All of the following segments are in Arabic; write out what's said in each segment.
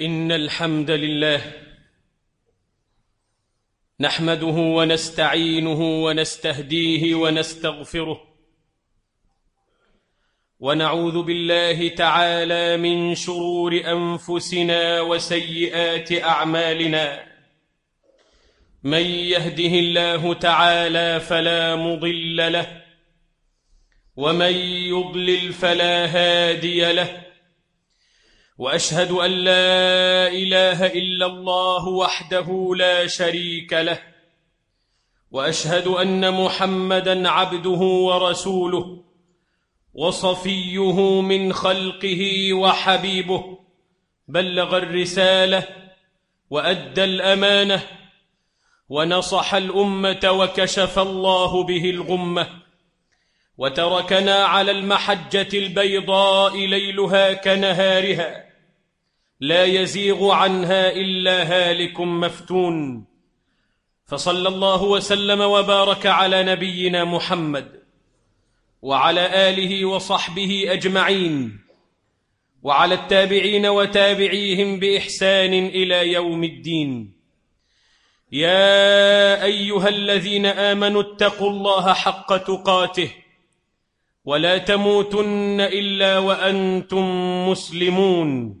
إن الحمد لله نحمده ونستعينه ونستهديه ونستغفره ونعوذ بالله تعالى من شرور أنفسنا وسيئات أعمالنا. من يهده الله تعالى فلا مضل له ومن يضلل فلا هادي له وأشهد أن لا إله إلا الله وحده لا شريك له وأشهد أن محمدا عبده ورسوله وصفيه من خلقه وحبيبه بلغ الرسالة وأدى الأمانة ونصح الأمة وكشف الله به الغمة وتركنا على المحجة البيضاء ليلها كنهارها. لا يزيغ عنها إلا هالك مفتون. فصلى الله وسلم وبارك على نبينا محمد وعلى آله وصحبه أجمعين. وعلى التابعين وتابعيهم بإحسان إلى يوم الدين. يا أيها الذين آمنوا اتقوا الله حق تقاته ولا تموتن إلا وأنتم مسلمون.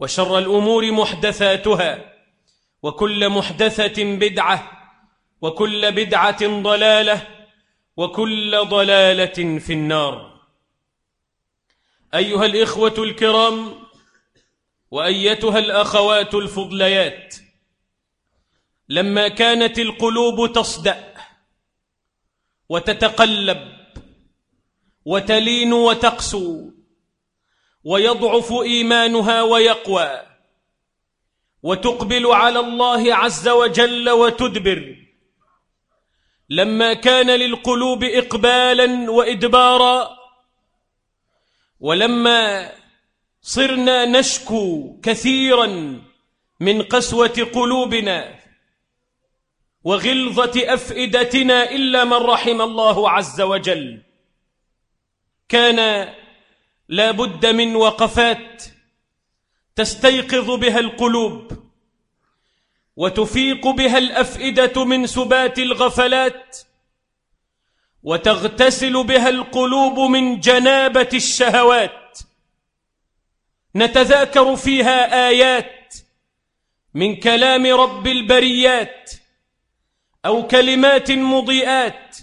وشر الأمور محدثاتها وكل محدثة بدعة وكل بدعة ضلالة وكل ضلالة في النار. أيها الإخوة الكرام وأيتها الأخوات الفضليات لما كانت القلوب تصدأ وتتقلب وتلين وتقسو ويضعف إيمانها ويقوى. وتقبل على الله عز وجل وتدبر. لما كان للقلوب اقبالا وادبارا. ولما صرنا نشكو كثيرا من قسوة قلوبنا. وغلظة أفئدتنا إلا من رحم الله عز وجل. كان لا بد من وقفات تستيقظ بها القلوب وتفيق بها الأفئدة من سبات الغفلات وتغتسل بها القلوب من جنابة الشهوات. نتذاكر فيها آيات من كلام رب البريات أو كلمات مضيئات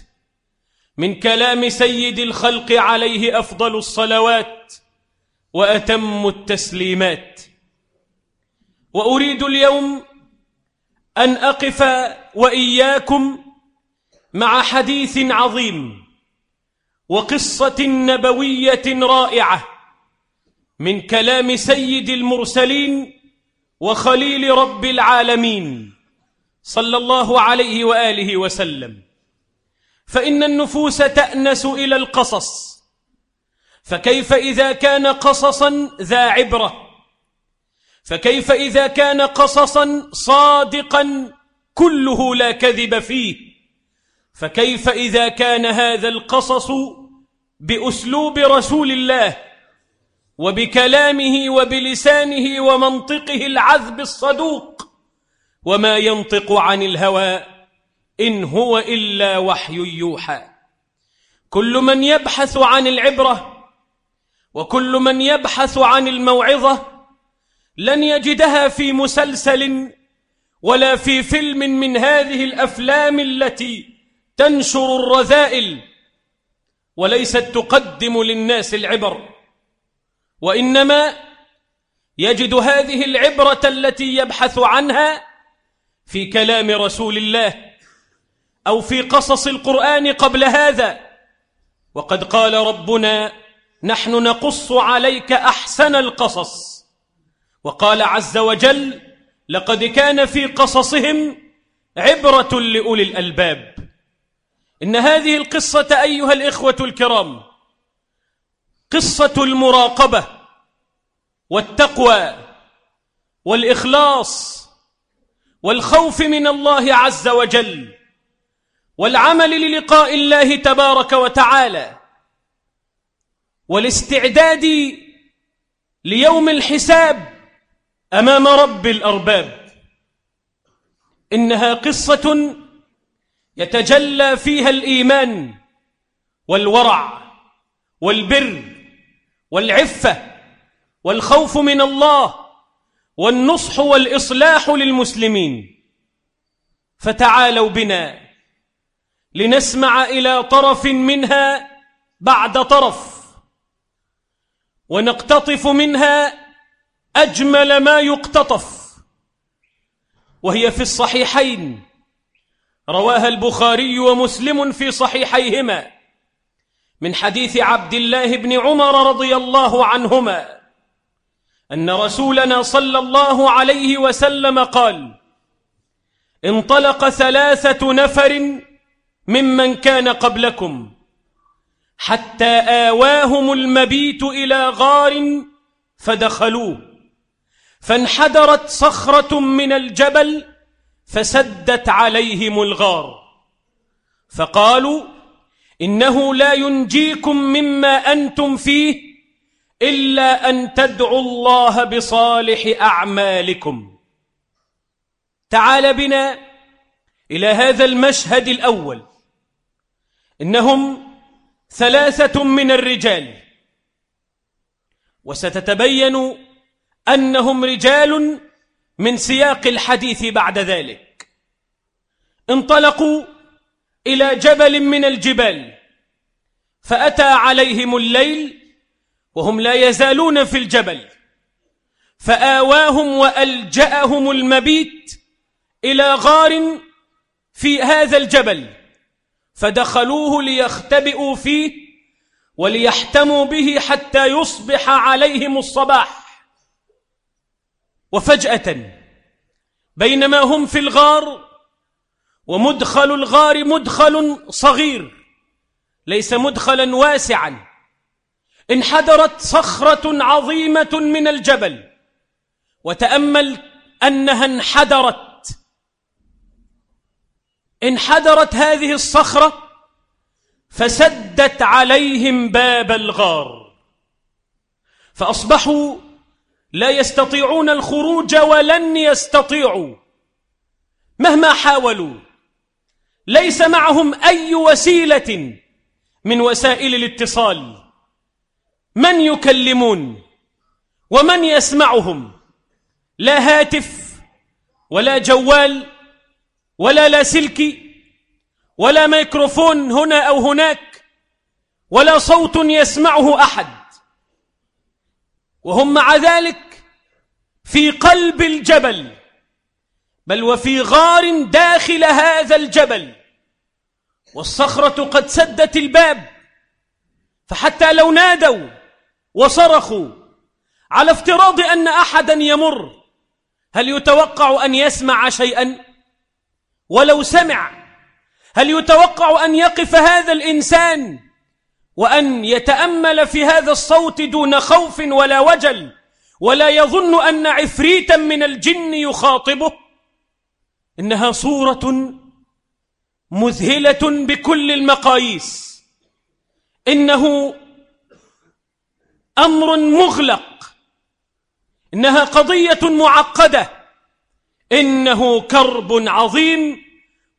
من كلام سيد الخلق عليه أفضل الصلوات وأتم التسليمات. وأريد اليوم أن أقف وإياكم مع حديث عظيم وقصة نبوية رائعة من كلام سيد المرسلين وخليل رب العالمين صلى الله عليه وآله وسلم. فإن النفوس تأنس إلى القصص. فكيف إذا كان قصصا ذا عبرة؟ فكيف إذا كان قصصا صادقا كله لا كذب فيه؟ فكيف إذا كان هذا القصص بأسلوب رسول الله وبكلامه وبلسانه ومنطقه العذب الصدوق وما ينطق عن الهوى؟ إن هو إلا وحي يوحى. كل من يبحث عن العبرة وكل من يبحث عن الموعظة لن يجدها في مسلسل ولا في فيلم من هذه الأفلام التي تنشر الرذائل وليست تقدم للناس العبر. وإنما يجد هذه العبرة التي يبحث عنها في كلام رسول الله أو في قصص القرآن قبل هذا. وقد قال ربنا نحن نقص عليك أحسن القصص. وقال عز وجل لقد كان في قصصهم عبرة لأولي الألباب. إن هذه القصة أيها الإخوة الكرام قصة المراقبة والتقوى والإخلاص والخوف من الله عز وجل. والعمل للقاء الله تبارك وتعالى والاستعداد ليوم الحساب أمام رب الأرباب. إنها قصة يتجلى فيها الإيمان والورع والبر والعفة والخوف من الله والنصح والإصلاح للمسلمين. فتعالوا بنا. لنسمع إلى طرف منها بعد طرف ونقتطف منها أجمل ما يقتطف وهي في الصحيحين. رواها البخاري ومسلم في صحيحيهما من حديث عبد الله بن عمر رضي الله عنهما أن رسولنا صلى الله عليه وسلم قال انطلق ثلاثة نفر ممن كان قبلكم حتى آواهم المبيت إلى غار فدخلوه. فانحدرت صخرة من الجبل فسدت عليهم الغار. فقالوا إنه لا ينجيكم مما أنتم فيه إلا أن تدعوا الله بصالح أعمالكم. تعال بنا إلى هذا المشهد الأول. إنهم ثلاثة من الرجال. وستتبين أنهم رجال من سياق الحديث بعد ذلك. انطلقوا إلى جبل من الجبال فأتى عليهم الليل وهم لا يزالون في الجبل فآواهم وألجأهم المبيت إلى غار في هذا الجبل. فدخلوه ليختبئوا فيه وليحتموا به حتى يصبح عليهم الصباح. وفجأة بينما هم في الغار ومدخل الغار مدخل صغير ليس مدخلا واسعا انحدرت صخرة عظيمة من الجبل وتأمل أنها انحدرت انحدرت هذه الصخرة فسدت عليهم باب الغار. فأصبحوا لا يستطيعون الخروج ولن يستطيعوا. مهما حاولوا ليس معهم أي وسيلة من وسائل الاتصال. من يكلمون ومن يسمعهم؟ لا هاتف ولا جوال ولا لاسلكي ولا ميكروفون هنا أو هناك ولا صوت يسمعه أحد. وهم مع ذلك في قلب الجبل بل وفي غار داخل هذا الجبل. والصخرة قد سدت الباب فحتى لو نادوا وصرخوا على افتراض أن أحدا يمر هل يتوقع أن يسمع شيئا؟ ولو سمع هل يتوقع أن يقف هذا الإنسان وأن يتأمل في هذا الصوت دون خوف ولا وجل ولا يظن أن عفريتا من الجن يخاطبه؟ إنها صورة مذهلة بكل المقاييس. إنه أمر مغلق. إنها قضية معقدة. إنه كرب عظيم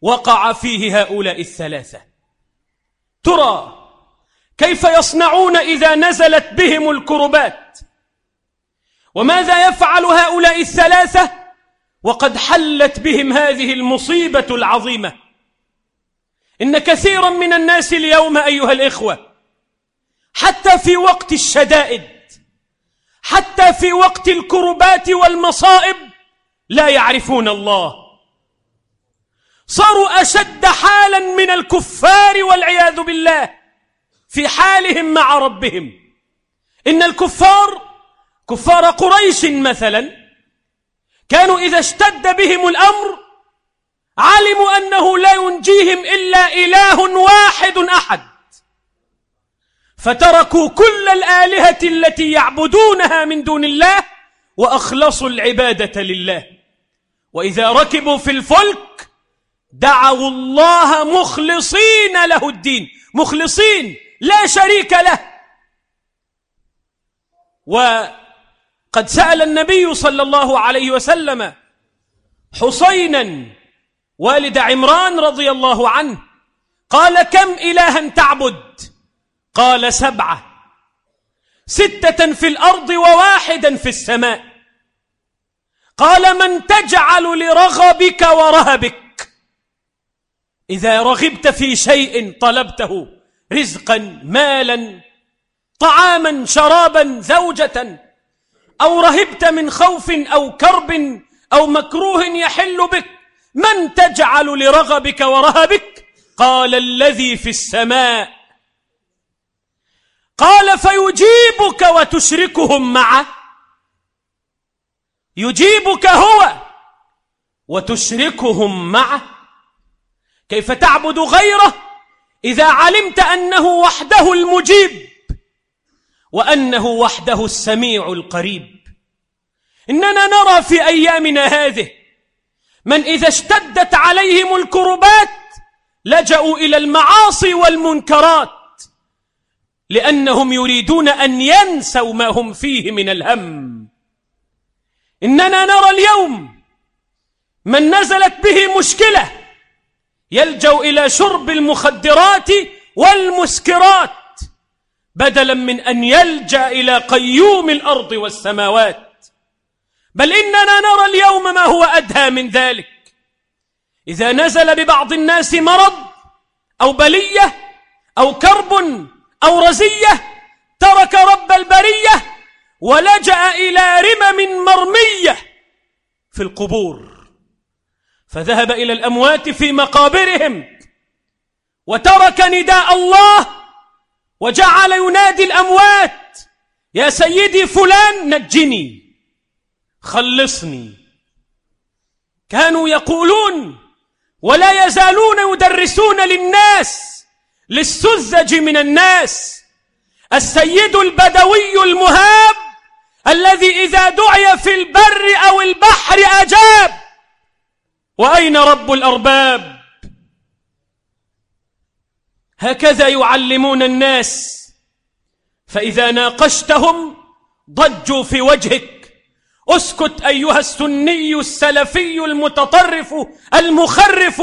وقع فيه هؤلاء الثلاثة. ترى كيف يصنعون إذا نزلت بهم الكربات؟ وماذا يفعل هؤلاء الثلاثة؟ وقد حلت بهم هذه المصيبة العظيمة. إن كثيرا من الناس اليوم أيها الإخوة حتى في وقت الشدائد حتى في وقت الكربات والمصائب لا يعرفون الله. صاروا أشد حالا من الكفار والعياذ بالله في حالهم مع ربهم. إن الكفار كفار قريش مثلا كانوا إذا اشتد بهم الأمر علموا أنه لا ينجيهم إلا إله واحد أحد. فتركوا كل الآلهة التي يعبدونها من دون الله وأخلصوا العبادة لله. وإذا ركبوا في الفلك دعوا الله مخلصين له الدين. مخلصين لا شريك له. وقد سأل النبي صلى الله عليه وسلم حسينا والد عمران رضي الله عنه قال كم إلها تعبد؟ قال سبعة. ستة في الأرض وواحدا في السماء. قال من تجعل لرغبك ورهبك. إذا رغبت في شيء طلبته رزقا مالا طعاما شرابا زوجة أو رهبت من خوف أو كرب أو مكروه يحل بك من تجعل لرغبك ورهبك؟ قال الذي في السماء. قال فيجيبك وتشركهم معه. يجيبك هو وتشركهم معه. كيف تعبد غيره؟ إذا علمت أنه وحده المجيب وأنه وحده السميع القريب. إننا نرى في أيامنا هذه من إذا اشتدت عليهم الكربات لجأوا إلى المعاصي والمنكرات لأنهم يريدون أن ينسوا ما هم فيه من الهم. إننا نرى اليوم من نزلت به مشكلة يلجأ إلى شرب المخدرات والمسكرات بدلا من أن يلجأ إلى قيوم الأرض والسماوات. بل إننا نرى اليوم ما هو أدهى من ذلك. إذا نزل ببعض الناس مرض أو بلية أو كرب أو رزية ترك رب البرية ولجأ إلى رمم مرمية في القبور فذهب إلى الأموات في مقابرهم وترك نداء الله وجعل ينادي الأموات يا سيدي فلان نجني خلصني. كانوا يقولون ولا يزالون يدرسون للناس للسذج من الناس السيد البدوي المهاب الذي إذا دعي في البر أو البحر أجاب. وأين رب الأرباب؟ هكذا يعلمون الناس. فإذا ناقشتهم ضجوا في وجهك. أسكت أيها السني السلفي المتطرف المخرف.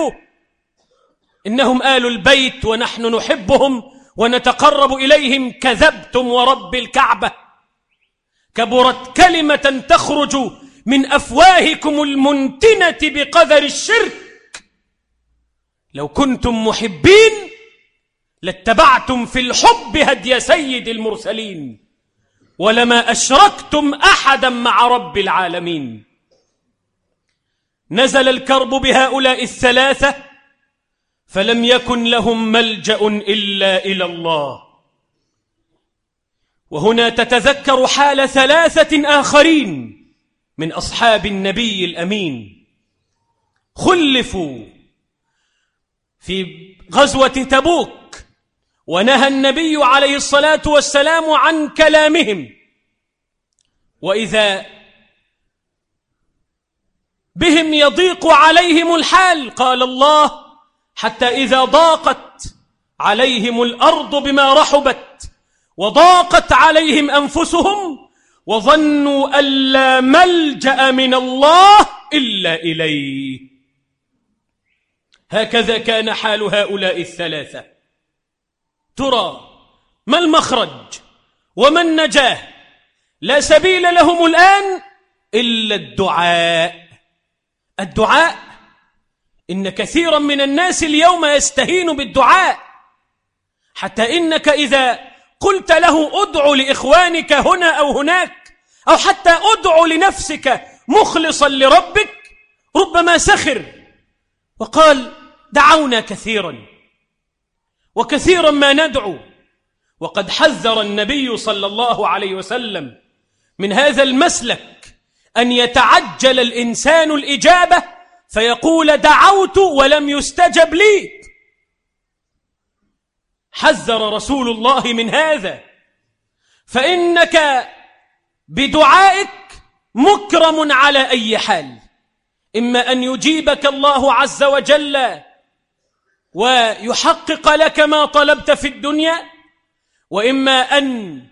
إنهم آل البيت ونحن نحبهم ونتقرب إليهم. كذبتم ورب الكعبة. كبرت كلمة تخرج من أفواهكم المنتنة بقدر الشرك. لو كنتم محبين لاتبعتم في الحب هدي سيد المرسلين ولما أشركتم أحدا مع رب العالمين. نزل الكرب بهؤلاء الثلاثة فلم يكن لهم ملجأ إلا إلى الله. وهنا تتذكر حال ثلاثة آخرين من أصحاب النبي الأمين. خلفوا في غزوة تبوك ونهى النبي عليه الصلاة والسلام عن كلامهم. وإذا بهم يضيق عليهم الحال قال الله حتى إذا ضاقت عليهم الأرض بما رحبت. وضاقت عليهم أنفسهم وظنوا أن لا ملجأ من الله إلا إليه. هكذا كان حال هؤلاء الثلاثة. ترى ما المخرج وما النجاة؟ لا سبيل لهم الآن إلا الدعاء. الدعاء إن كثيرا من الناس اليوم يستهين بالدعاء. حتى إنك إذا قلت له ادع لإخوانك هنا أو هناك أو حتى ادع لنفسك مخلصا لربك ربما سخر. وقال دعونا كثيرا وكثيرا ما ندعو. وقد حذر النبي صلى الله عليه وسلم من هذا المسلك أن يتعجل الإنسان الإجابة فيقول دعوت ولم يستجب لي. حذر رسول الله من هذا. فإنك بدعائك مكرم على أي حال. إما أن يجيبك الله عز وجل ويحقق لك ما طلبت في الدنيا وإما أن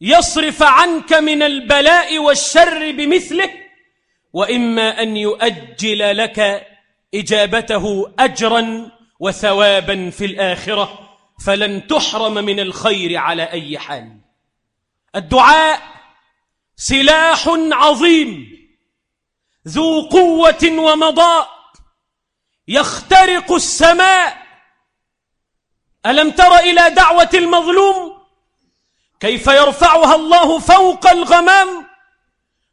يصرف عنك من البلاء والشر بمثله وإما أن يؤجل لك إجابته أجرا وثوابا في الآخرة فلن تحرم من الخير على أي حال. الدعاء سلاح عظيم ذو قوة ومضاء يخترق السماء. ألم تر إلى دعوة المظلوم؟ كيف يرفعها الله فوق الغمام؟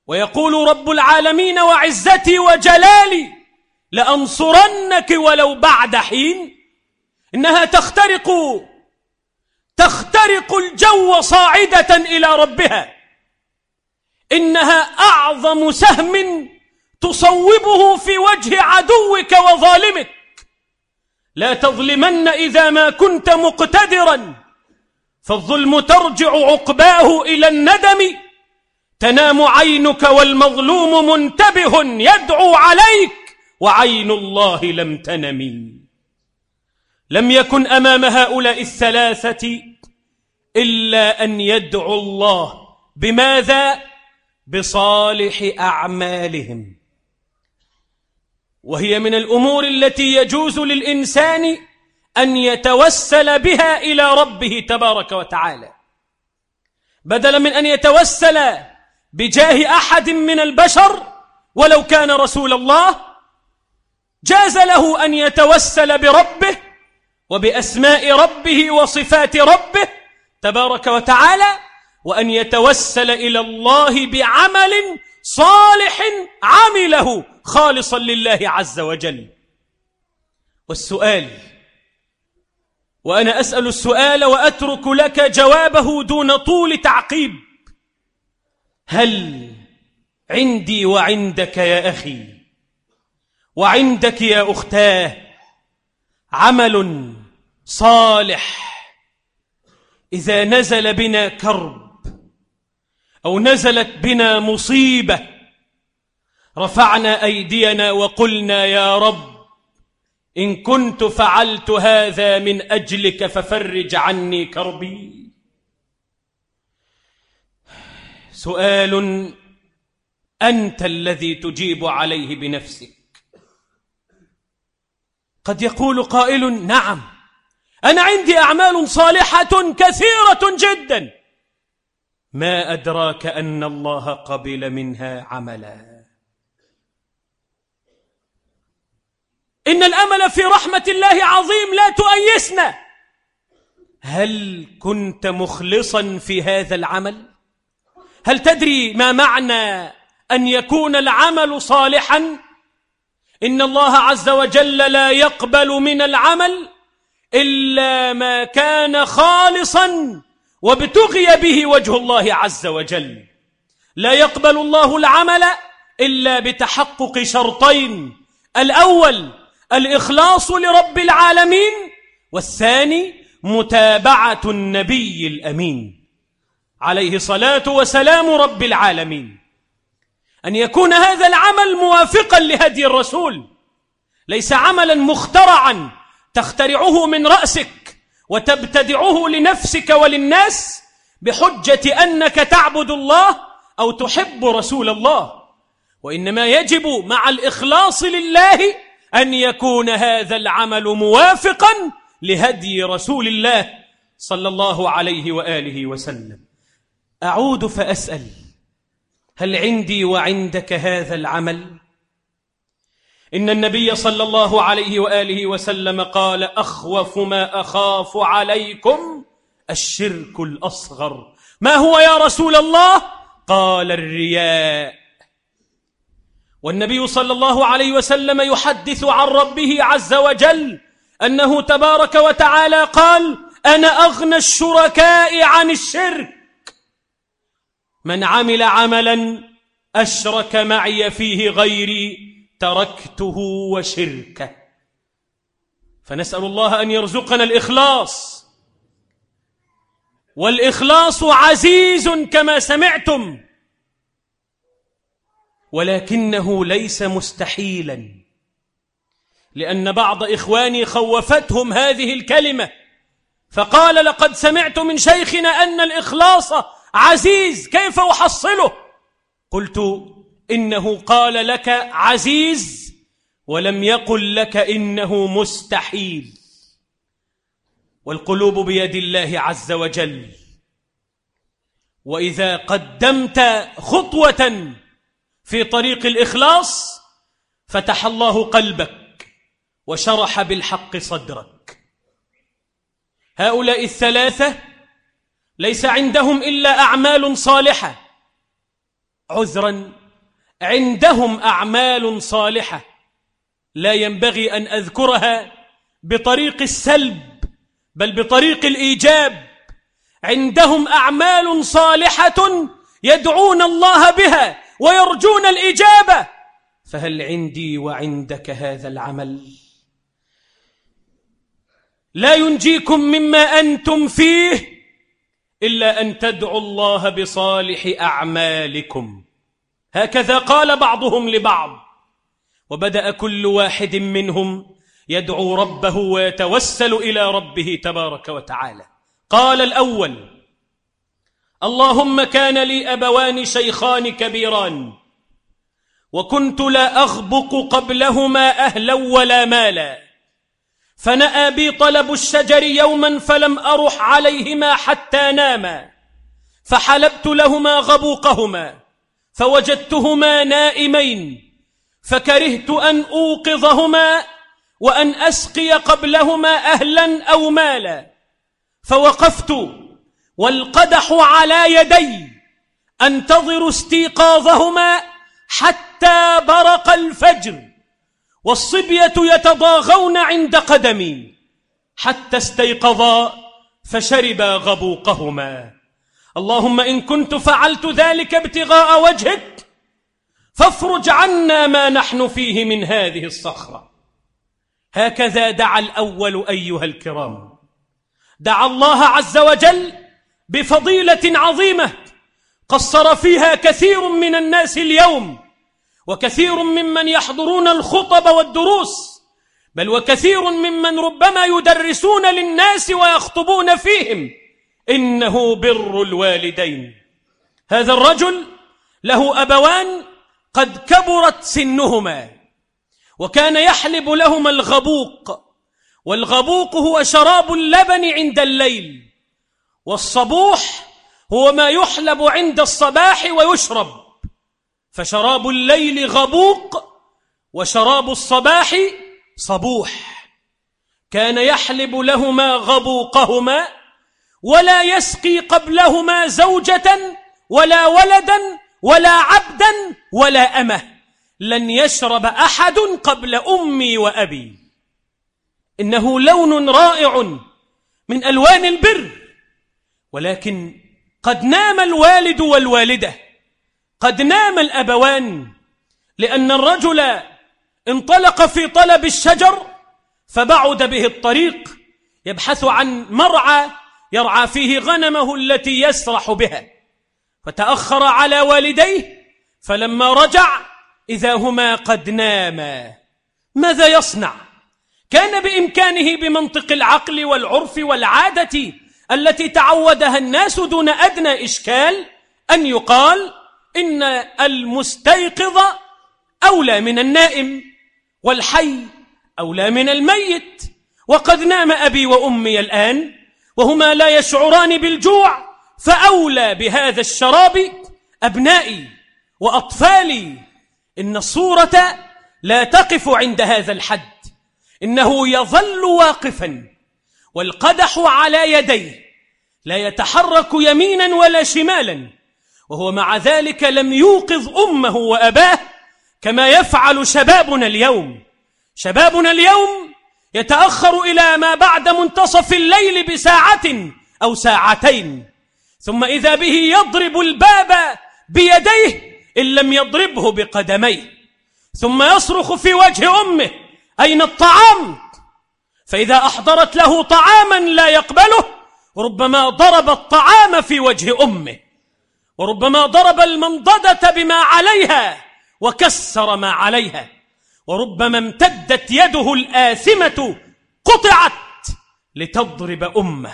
ويقول رب العالمين وعزتي وجلالي لأنصرنك ولو بعد حين إنها تخترق تخترق الجو صاعدة إلى ربها. إنها أعظم سهم تصوبه في وجه عدوك وظالمك. لا تظلمن إذا ما كنت مقتدرا فالظلم ترجع عقباه إلى الندم. تنام عينك والمظلوم منتبه يدعو عليك. وعين الله لم تنم. لم يكن أمام هؤلاء الثلاثة إلا أن يدعو الله بماذا؟ بصالح أعمالهم. وهي من الأمور التي يجوز للإنسان أن يتوسل بها إلى ربه تبارك وتعالى. بدلا من أن يتوسل بجاه أحد من البشر ولو كان رسول الله جاز له أن يتوسل بربه وبأسماء ربه وصفات ربه تبارك وتعالى وأن يتوسل إلى الله بعمل صالح عمله خالصا لله عز وجل. والسؤال وأنا أسأل السؤال وأترك لك جوابه دون طول تعقيب. هل عندي وعندك يا أخي وعندك يا أختاه عمل صالح. إذا نزل بنا كرب أو نزلت بنا مصيبة رفعنا أيدينا وقلنا يا رب إن كنت فعلت هذا من أجلك ففرج عني كربي. سؤال أنت الذي تجيب عليه بنفسك. قد يقول قائل نعم. أنا عندي أعمال صالحة كثيرة جدا. ما أدراك أن الله قبل منها عملا. إن الأمل في رحمة الله عظيم لا تؤيسنا. هل كنت مخلصا في هذا العمل؟ هل تدري ما معنى أن يكون العمل صالحا؟ إن الله عز وجل لا يقبل من العمل إلا ما كان خالصا وابتغي به وجه الله عز وجل. لا يقبل الله العمل إلا بتحقق شرطين. الأول الإخلاص لرب العالمين والثاني متابعة النبي الأمين. عليه صلاة وسلام رب العالمين. أن يكون هذا العمل موافقا لهدي الرسول. ليس عملا مخترعا. تخترعه من رأسك وتبتدعه لنفسك وللناس بحجة أنك تعبد الله أو تحب رسول الله. وإنما يجب مع الإخلاص لله أن يكون هذا العمل موافقا لهدي رسول الله صلى الله عليه وآله وسلم. أعود فأسأل. هل عندي وعندك هذا العمل؟ إن النبي صلى الله عليه وآله وسلم قال أخوف ما أخاف عليكم الشرك الأصغر. ما هو يا رسول الله؟ قال الرياء. والنبي صلى الله عليه وسلم يحدث عن ربه عز وجل أنه تبارك وتعالى قال أنا أغنى الشركاء عن الشرك. من عمل عملا أشرك معي فيه غيري تركته وشركه. فنسأل الله أن يرزقنا الإخلاص. والإخلاص عزيز كما سمعتم. ولكنه ليس مستحيلا. لأن بعض إخواني خوفتهم هذه الكلمة. فقال لقد سمعت من شيخنا أن الإخلاص عزيز كيف أحصله؟ قلت إنه قال لك عزيز ولم يقل لك إنه مستحيل. والقلوب بيد الله عز وجل. وإذا قدمت خطوة في طريق الإخلاص فتح الله قلبك وشرح بالحق صدرك. هؤلاء الثلاثة ليس عندهم إلا أعمال صالحة. عذرا عندهم أعمال صالحة. لا ينبغي أن أذكرها بطريق السلب بل بطريق الإيجاب. عندهم أعمال صالحة يدعون الله بها ويرجون الإجابة. فهل عندي وعندك هذا العمل؟ لا ينجيكم مما أنتم فيه. إلا أن تدعوا الله بصالح أعمالكم. هكذا قال بعضهم لبعض. وبدأ كل واحد منهم يدعو ربه ويتوسل إلى ربه تبارك وتعالى. قال الأول اللهم كان لي أبوان شيخان كبيران وكنت لا أغبق قبلهما أهلا ولا مالا. فنأى بي طلب الشجر يوما فلم أرح عليهما حتى ناما فحلبت لهما غبوقهما فوجدتهما نائمين فكرهت أن أوقظهما وأن أسقي قبلهما أهلا أو مالا فوقفت والقدح على يدي أنتظر استيقاظهما حتى برق الفجر. والصبية يتضاغون عند قدمي حتى استيقظا فشربا غبوقهما. اللهم إن كنت فعلت ذلك ابتغاء وجهك فافرج عنا ما نحن فيه من هذه الصخرة. هكذا دعا الأول أيها الكرام. دعا الله عز وجل بفضيلة عظيمة قصر فيها كثير من الناس اليوم. وكثير ممن يحضرون الخطب والدروس بل وكثير ممن ربما يدرسون للناس ويخطبون فيهم. إنه بر الوالدين. هذا الرجل له أبوان قد كبرت سنهما وكان يحلب لهما الغبوق والغبوق هو شراب اللبن عند الليل والصبوح هو ما يحلب عند الصباح ويشرب. فشراب الليل غبوق وشراب الصباح صبوح. كان يحلب لهما غبوقهما ولا يسقي قبلهما زوجة ولا ولدا ولا عبدا ولا أمة. لن يشرب أحد قبل أمي وأبي. إنه لون رائع من ألوان البر ولكن قد نام الوالد والوالدة. قد نام الأبوان لأن الرجل انطلق في طلب الشجر فبعد به الطريق يبحث عن مرعى يرعى فيه غنمه التي يسرح بها فتأخر على والديه فلما رجع إذا هما قد ناما ماذا يصنع؟ كان بإمكانه بمنطق العقل والعرف والعادة التي تعودها الناس دون أدنى إشكال أن يقال إن المستيقظ أولى من النائم والحي أولى من الميت. وقد نام أبي وأمي الآن وهما لا يشعران بالجوع فأولى بهذا الشراب. أبنائي وأطفالي إن الصورة لا تقف عند هذا الحد إنه يظل واقفا والقدح على يديه لا يتحرك يمينا ولا شمالا. وهو مع ذلك لم يوقظ أمه وأباه كما يفعل شبابنا اليوم. شبابنا اليوم يتأخر إلى ما بعد منتصف الليل بساعة أو ساعتين. ثم إذا به يضرب الباب بيديه إن لم يضربه بقدميه. ثم يصرخ في وجه أمه أين الطعام؟ فإذا أحضرت له طعاما لا يقبله ربما ضرب الطعام في وجه أمه. وربما ضرب المنضدة بما عليها وكسر ما عليها وربما امتدت يده الآثمة قطعت لتضرب أمه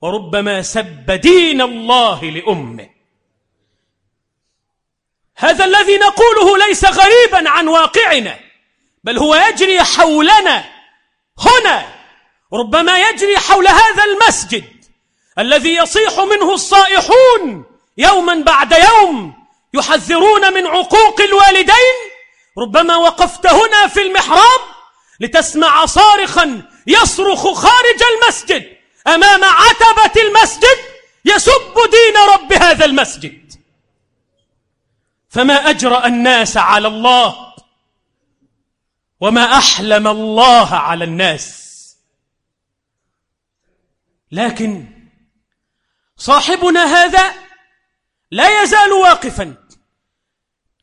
وربما سب دين الله لأمه. هذا الذي نقوله ليس غريبا عن واقعنا بل هو يجري حولنا هنا ربما يجري حول هذا المسجد الذي يصيح منه الصائحون يوما بعد يوم يحذرون من عقوق الوالدين ربما وقفت هنا في المحراب لتسمع صارخا يصرخ خارج المسجد أمام عتبة المسجد يسب دين رب هذا المسجد. فما أجرأ الناس على الله وما أحلم الله على الناس. لكن صاحبنا هذا لا يزال واقفا.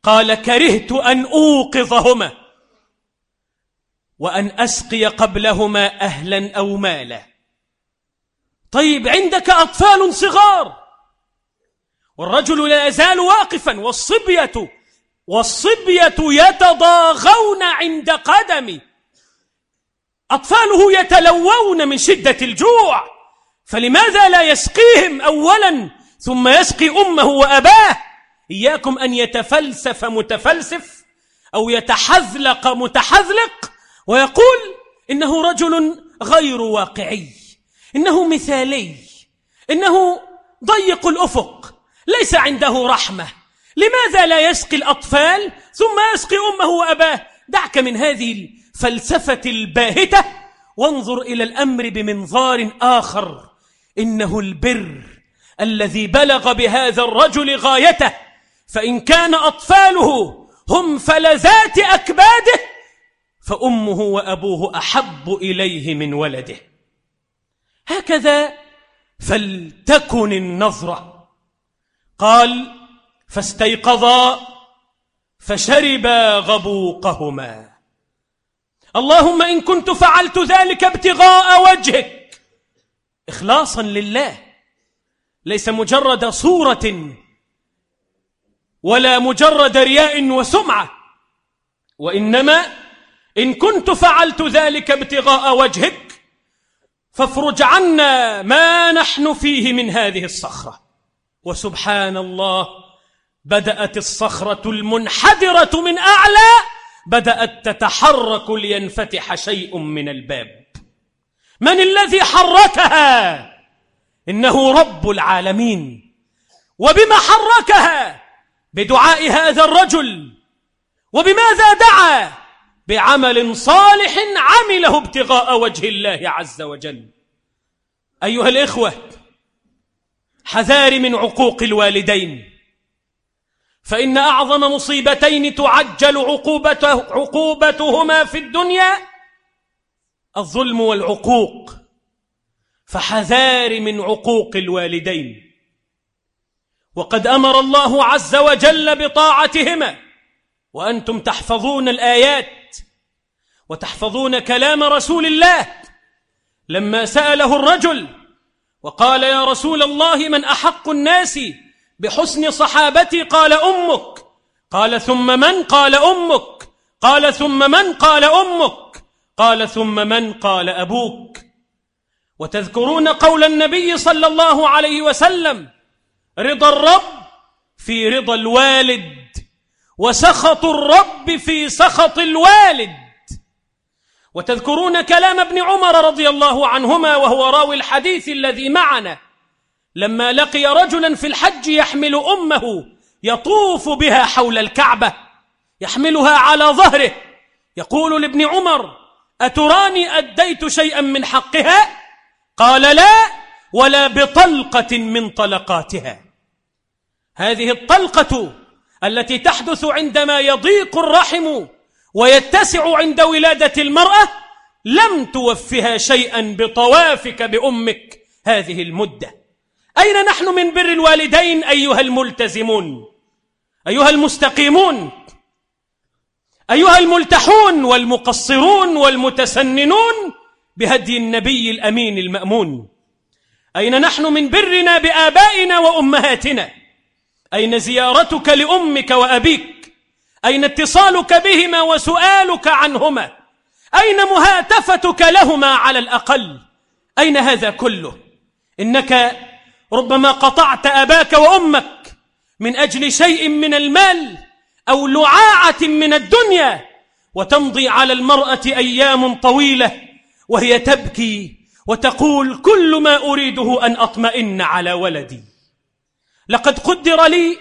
قال كرهت أن أوقظهما وأن أسقي قبلهما أهلا أو مالا. طيب عندك أطفال صغار. والرجل لا يزال واقفا. والصبية والصبية يتضاغون عند قدمي أطفاله يتلوون من شدة الجوع. فلماذا لا يسقيهم أولا؟ ثم يسقي أمه وأباه إياكم أن يتفلسف متفلسف أو يتحذلق متحذلق ويقول إنه رجل غير واقعي إنه مثالي إنه ضيق الأفق ليس عنده رحمة. لماذا لا يسقي الأطفال ثم يسقي أمه وأباه؟ دعك من هذه الفلسفة الباهتة. وانظر إلى الأمر بمنظار آخر إنه البر. الذي بلغ بهذا الرجل غايته فإن كان أطفاله هم فلذات أكباده فأمه وأبوه أحب إليه من ولده. هكذا فلتكن النظرة قال فاستيقظا فشربا غبوقهما. اللهم إن كنت فعلت ذلك ابتغاء وجهك. إخلاصا لله. ليس مجرد صورة ولا مجرد رياء وسمعة وإنما إن كنت فعلت ذلك ابتغاء وجهك فافرج عنا ما نحن فيه من هذه الصخرة. وسبحان الله بدأت الصخرة المنحدرة من أعلى بدأت تتحرك لينفتح شيء من الباب. من الذي حركها؟ إنه رب العالمين. وبما حركها بدعاء هذا الرجل وبماذا دعا؟ بعمل صالح عمله ابتغاء وجه الله عز وجل. أيها الإخوة حذار من عقوق الوالدين. فإن أعظم مصيبتين تعجل عقوبته عقوبتهما في الدنيا الظلم والعقوق. فحذار من عقوق الوالدين. وقد أمر الله عز وجل بطاعتهما وأنتم تحفظون الآيات وتحفظون كلام رسول الله. لما سأله الرجل وقال يا رسول الله من أحق الناس بحسن صحابتي؟ قال أمك. قال ثم من؟ قال أمك. قال ثم من؟ قال أمك. قال ثم من؟ قال أبوك. وتذكرون قول النبي صلى الله عليه وسلم رضا الرب في رضا الوالد وسخط الرب في سخط الوالد. وتذكرون كلام ابن عمر رضي الله عنهما وهو راوي الحديث الذي معنا لما لقي رجلا في الحج يحمل أمه يطوف بها حول الكعبة يحملها على ظهره يقول لابن عمر أتراني أديت شيئا من حقها؟ قال لا ولا بطلقة من طلقاتها. هذه الطلقة التي تحدث عندما يضيق الرحم ويتسع عند ولادة المرأة لم توفها شيئا بطوافك بأمك هذه المدة. أين نحن من بر الوالدين أيها الملتزمون؟ أيها المستقيمون؟ أيها الملتحون والمقصرون والمتسننون؟ بهدي النبي الأمين المأمون. أين نحن من برنا بآبائنا وأمهاتنا؟ أين زيارتك لأمك وأبيك؟ أين اتصالك بهما وسؤالك عنهما؟ أين مهاتفتك لهما على الأقل؟ أين هذا كله؟ إنك ربما قطعت أباك وأمك من أجل شيء من المال أو لعاعة من الدنيا وتمضي على المرأة أيام طويلة وهي تبكي وتقول كل ما أريده أن أطمئن على ولدي. لقد قدر لي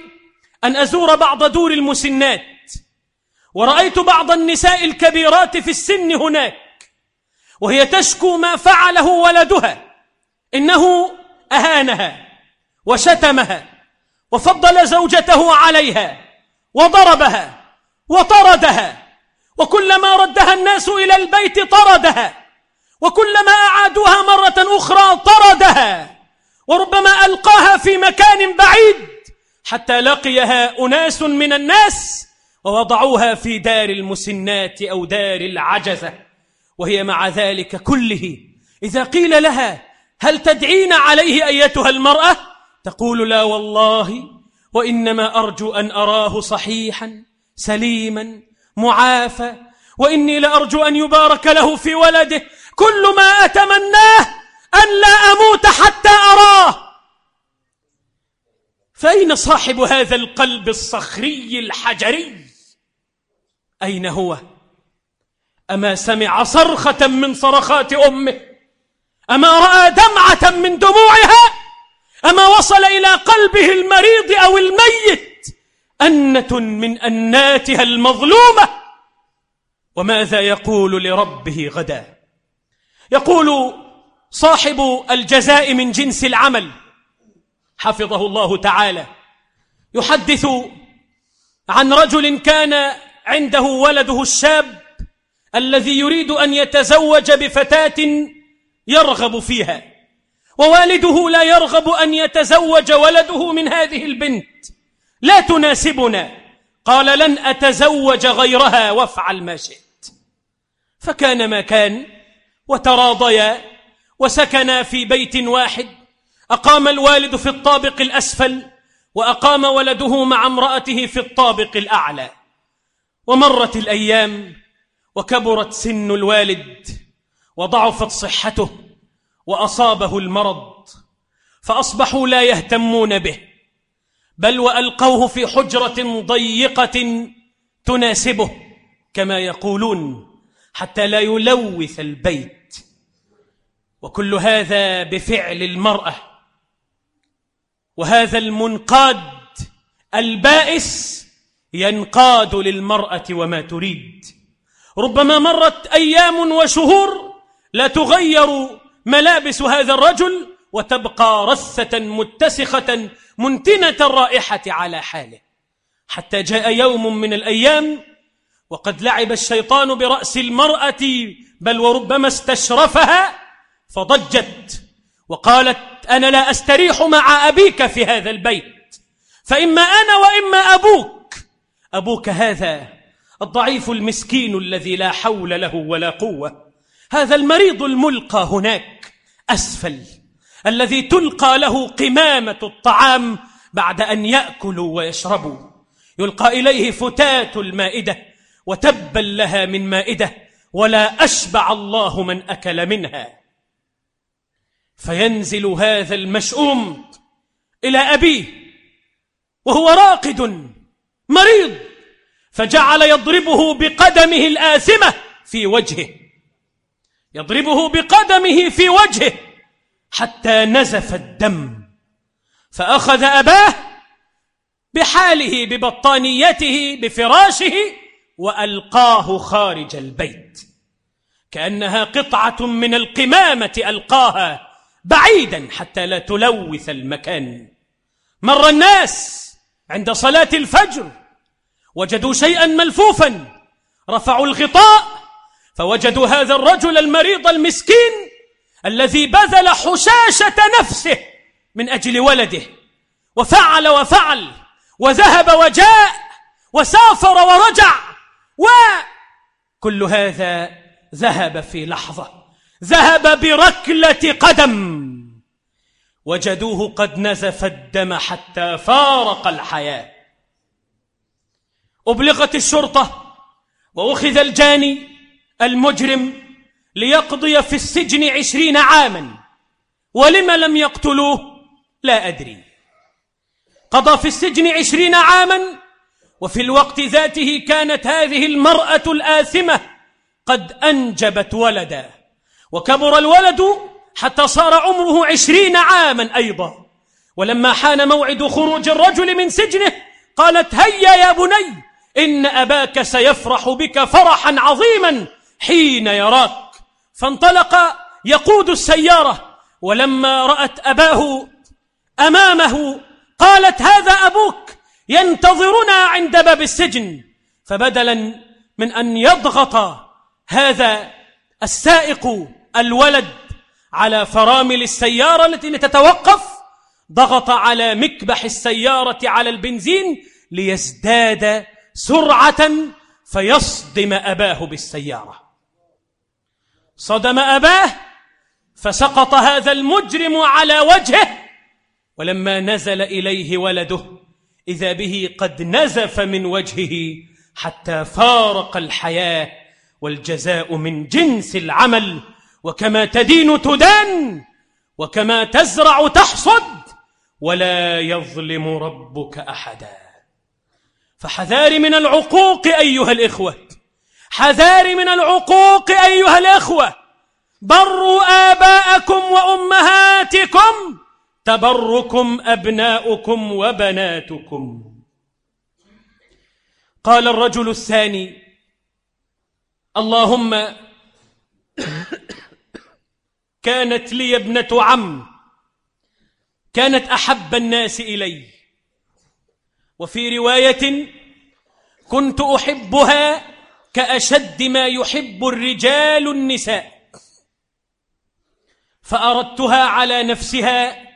أن أزور بعض دور المسنات ورأيت بعض النساء الكبيرات في السن هناك وهي تشكو ما فعله ولدها إنه أهانها وشتمها وفضل زوجته عليها وضربها وطردها وكلما ردها الناس إلى البيت طردها. وكلما أعادوها مرة أخرى طردها وربما ألقاها في مكان بعيد حتى لقيها أناس من الناس ووضعوها في دار المسنات أو دار العجزة. وهي مع ذلك كله. إذا قيل لها هل تدعين عليه أيتها المرأة؟ تقول لا والله وإنما أرجو أن أراه صحيحا سليما معافى وإني لأرجو أن يبارك له في ولده. كل ما أتمناه أن لا أموت حتى أراه. فأين صاحب هذا القلب الصخري الحجري؟ أين هو؟ أما سمع صرخة من صرخات أمه؟ أما رأى دمعة من دموعها؟ أما وصل إلى قلبه المريض أو الميت؟ أنة من أناتها المظلومة. وماذا يقول لربه غدا؟ يقول صاحب الجزاء من جنس العمل حفظه الله تعالى يحدث عن رجل كان عنده ولده الشاب الذي يريد أن يتزوج بفتاة يرغب فيها ووالده لا يرغب أن يتزوج ولده من هذه البنت لا تناسبنا قال لن أتزوج غيرها وافعل ما شئت. فكان ما كان وتراضيا وسكنا في بيت واحد أقام الوالد في الطابق الأسفل وأقام ولده مع امرأته في الطابق الأعلى. ومرت الأيام وكبرت سن الوالد وضعفت صحته وأصابه المرض فأصبحوا لا يهتمون به. بل وألقوه في حجرة ضيقة تناسبه كما يقولون. حتى لا يلوث البيت. وكل هذا بفعل المرأة. وهذا المنقاد البائس ينقاد للمرأة وما تريد. ربما مرت أيام وشهور لا تغير ملابس هذا الرجل وتبقى رثة متسخة منتنة الرائحة على حاله. حتى جاء يوم من الأيام وقد لعب الشيطان برأس المرأة بل وربما استشرفها فضجت وقالت أنا لا أستريح مع أبيك في هذا البيت فإما أنا وإما أبوك. أبوك هذا الضعيف المسكين الذي لا حول له ولا قوة. هذا المريض الملقى هناك أسفل الذي تلقى له قمامة الطعام بعد أن يأكلوا ويشربوا. يلقى إليه فتات المائدة وتبا لها من مائدة ولا أشبع الله من أكل منها. فينزل هذا المشؤوم إلى أبيه وهو راقد مريض فجعل يضربه بقدمه الآثمة في وجهه يضربه بقدمه في وجهه حتى نزف الدم فأخذ أباه بحاله ببطانيته بفراشه وألقاه خارج البيت. كأنها قطعة من القمامة ألقاها بعيدا حتى لا تلوث المكان. مر الناس عند صلاة الفجر وجدوا شيئا ملفوفا. رفعوا الغطاء فوجدوا هذا الرجل المريض المسكين الذي بذل حشاشة نفسه من أجل ولده. وفعل وفعل وذهب وجاء وسافر ورجع. وكل هذا ذهب في لحظة ذهب بركلة قدم. وجدوه قد نزف الدم حتى فارق الحياة. أبلغت الشرطة وأخذ الجاني المجرم ليقضي في السجن عشرين عاما. ولم لم يقتلوه؟ لا أدري. قضى في السجن عشرين عاما وفي الوقت ذاته كانت هذه المرأة الآثمة قد أنجبت ولدا وكبر الولد حتى صار عمره عشرين عاما أيضا. ولما حان موعد خروج الرجل من سجنه قالت هيا يا بني إن أباك سيفرح بك فرحا عظيما حين يراك. فانطلق يقود السيارة ولما رأت أباه أمامه قالت هذا أبوك. ينتظرنا عند باب السجن فبدلا من أن يضغط هذا السائق الولد على فرامل السيارة التي لتتوقف ضغط على مكبح السيارة على البنزين ليزداد سرعة فيصدم أباه بالسيارة. صدم أباه فسقط هذا المجرم على وجهه ولما نزل إليه ولده إذا به قد نزف من وجهه حتى فارق الحياة والجزاء من جنس العمل وكما تدين تدان وكما تزرع تحصد ولا يظلم ربك أحدا. فحذار من العقوق أيها الإخوة حذار من العقوق أيها الإخوة بروا آباءكم وأمهاتكم تبركم أبناؤكم وبناتكم. قال الرجل الثاني اللهم كانت لي ابنة عم كانت أحب الناس إلي. وفي رواية كنت أحبها كأشد ما يحب الرجال النساء. فأردتها على نفسها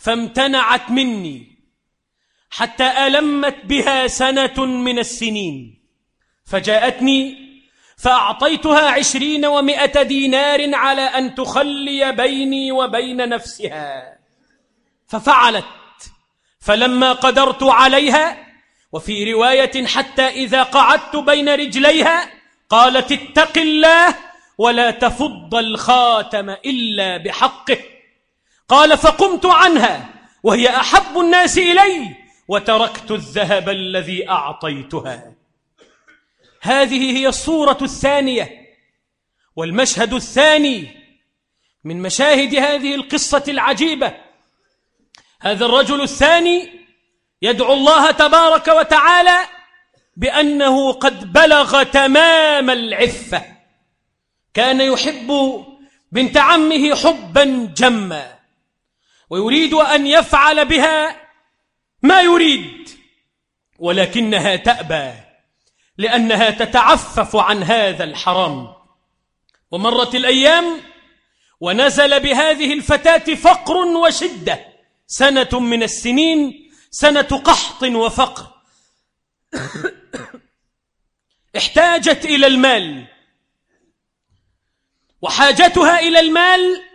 فامتنعت مني حتى ألمت بها سنة من السنين. فجاءتني فأعطيتها عشرين ومائة دينار على أن تخلي بيني وبين نفسها. ففعلت. فلما قدرت عليها وفي رواية حتى إذا قعدت بين رجليها قالت اتق الله ولا تفض الخاتم إلا بحقه قال فقمت عنها وهي أحب الناس إلي وتركت الذهب الذي أعطيتها. هذه هي الصورة الثانية والمشهد الثاني من مشاهد هذه القصة العجيبة. هذا الرجل الثاني يدعو الله تبارك وتعالى بأنه قد بلغ تمام العفة. كان يحب بنت عمه حبا جما. ويريد أن يفعل بها ما يريد ولكنها تأبى لأنها تتعفف عن هذا الحرام. ومرت الأيام ونزل بهذه الفتاة فقر وشدة سنة من السنين سنة قحط وفقر. احتاجت إلى المال وحاجتها إلى المال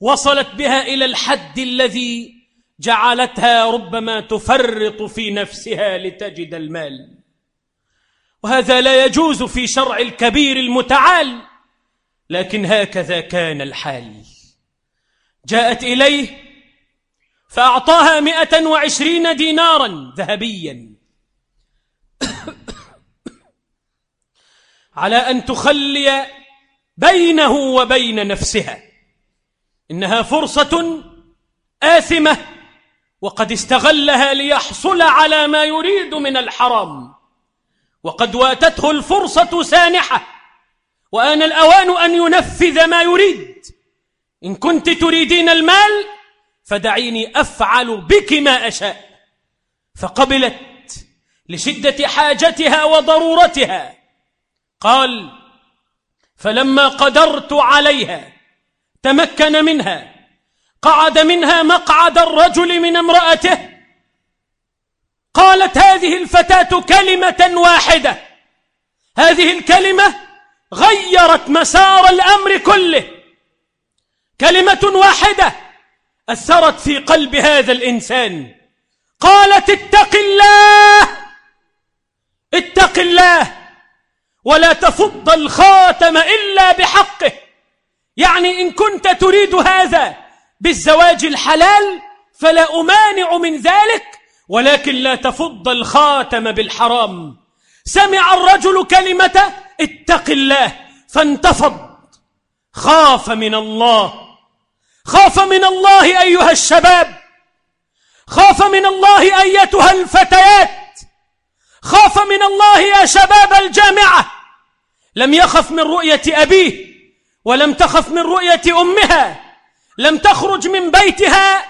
وصلت بها إلى الحد الذي جعلتها ربما تفرط في نفسها لتجد المال. وهذا لا يجوز في شرع الكبير المتعال لكن هكذا كان الحال. جاءت إليه فأعطاها مئة وعشرين دينارا ذهبيا. على أن تخلي بينه وبين نفسها. إنها فرصة آثمة وقد استغلها ليحصل على ما يريد من الحرام. وقد واتته الفرصة سانحة وآن الأوان أن ينفذ ما يريد. إن كنت تريدين المال فدعيني أفعل بك ما أشاء. فقبلت لشدة حاجتها وضرورتها. قال فلما قدرت عليها تمكن منها قعد منها مقعد الرجل من امرأته. قالت هذه الفتاة كلمة واحدة. هذه الكلمة غيرت مسار الأمر كله. كلمة واحدة أثرت في قلب هذا الإنسان. قالت اتق الله اتق الله ولا تفض الخاتم إلا بحقه. يعني إن كنت تريد هذا بالزواج الحلال فلا أمانع من ذلك ولكن لا تفض الخاتم بالحرام. سمع الرجل كلمة اتق الله فانتفض. خاف من الله. خاف من الله أيها الشباب. خاف من الله أيتها الفتيات. خاف من الله يا شباب الجامعة. لم يخف من رؤية أبيه. ولم تخف من رؤية أمها لم تخرج من بيتها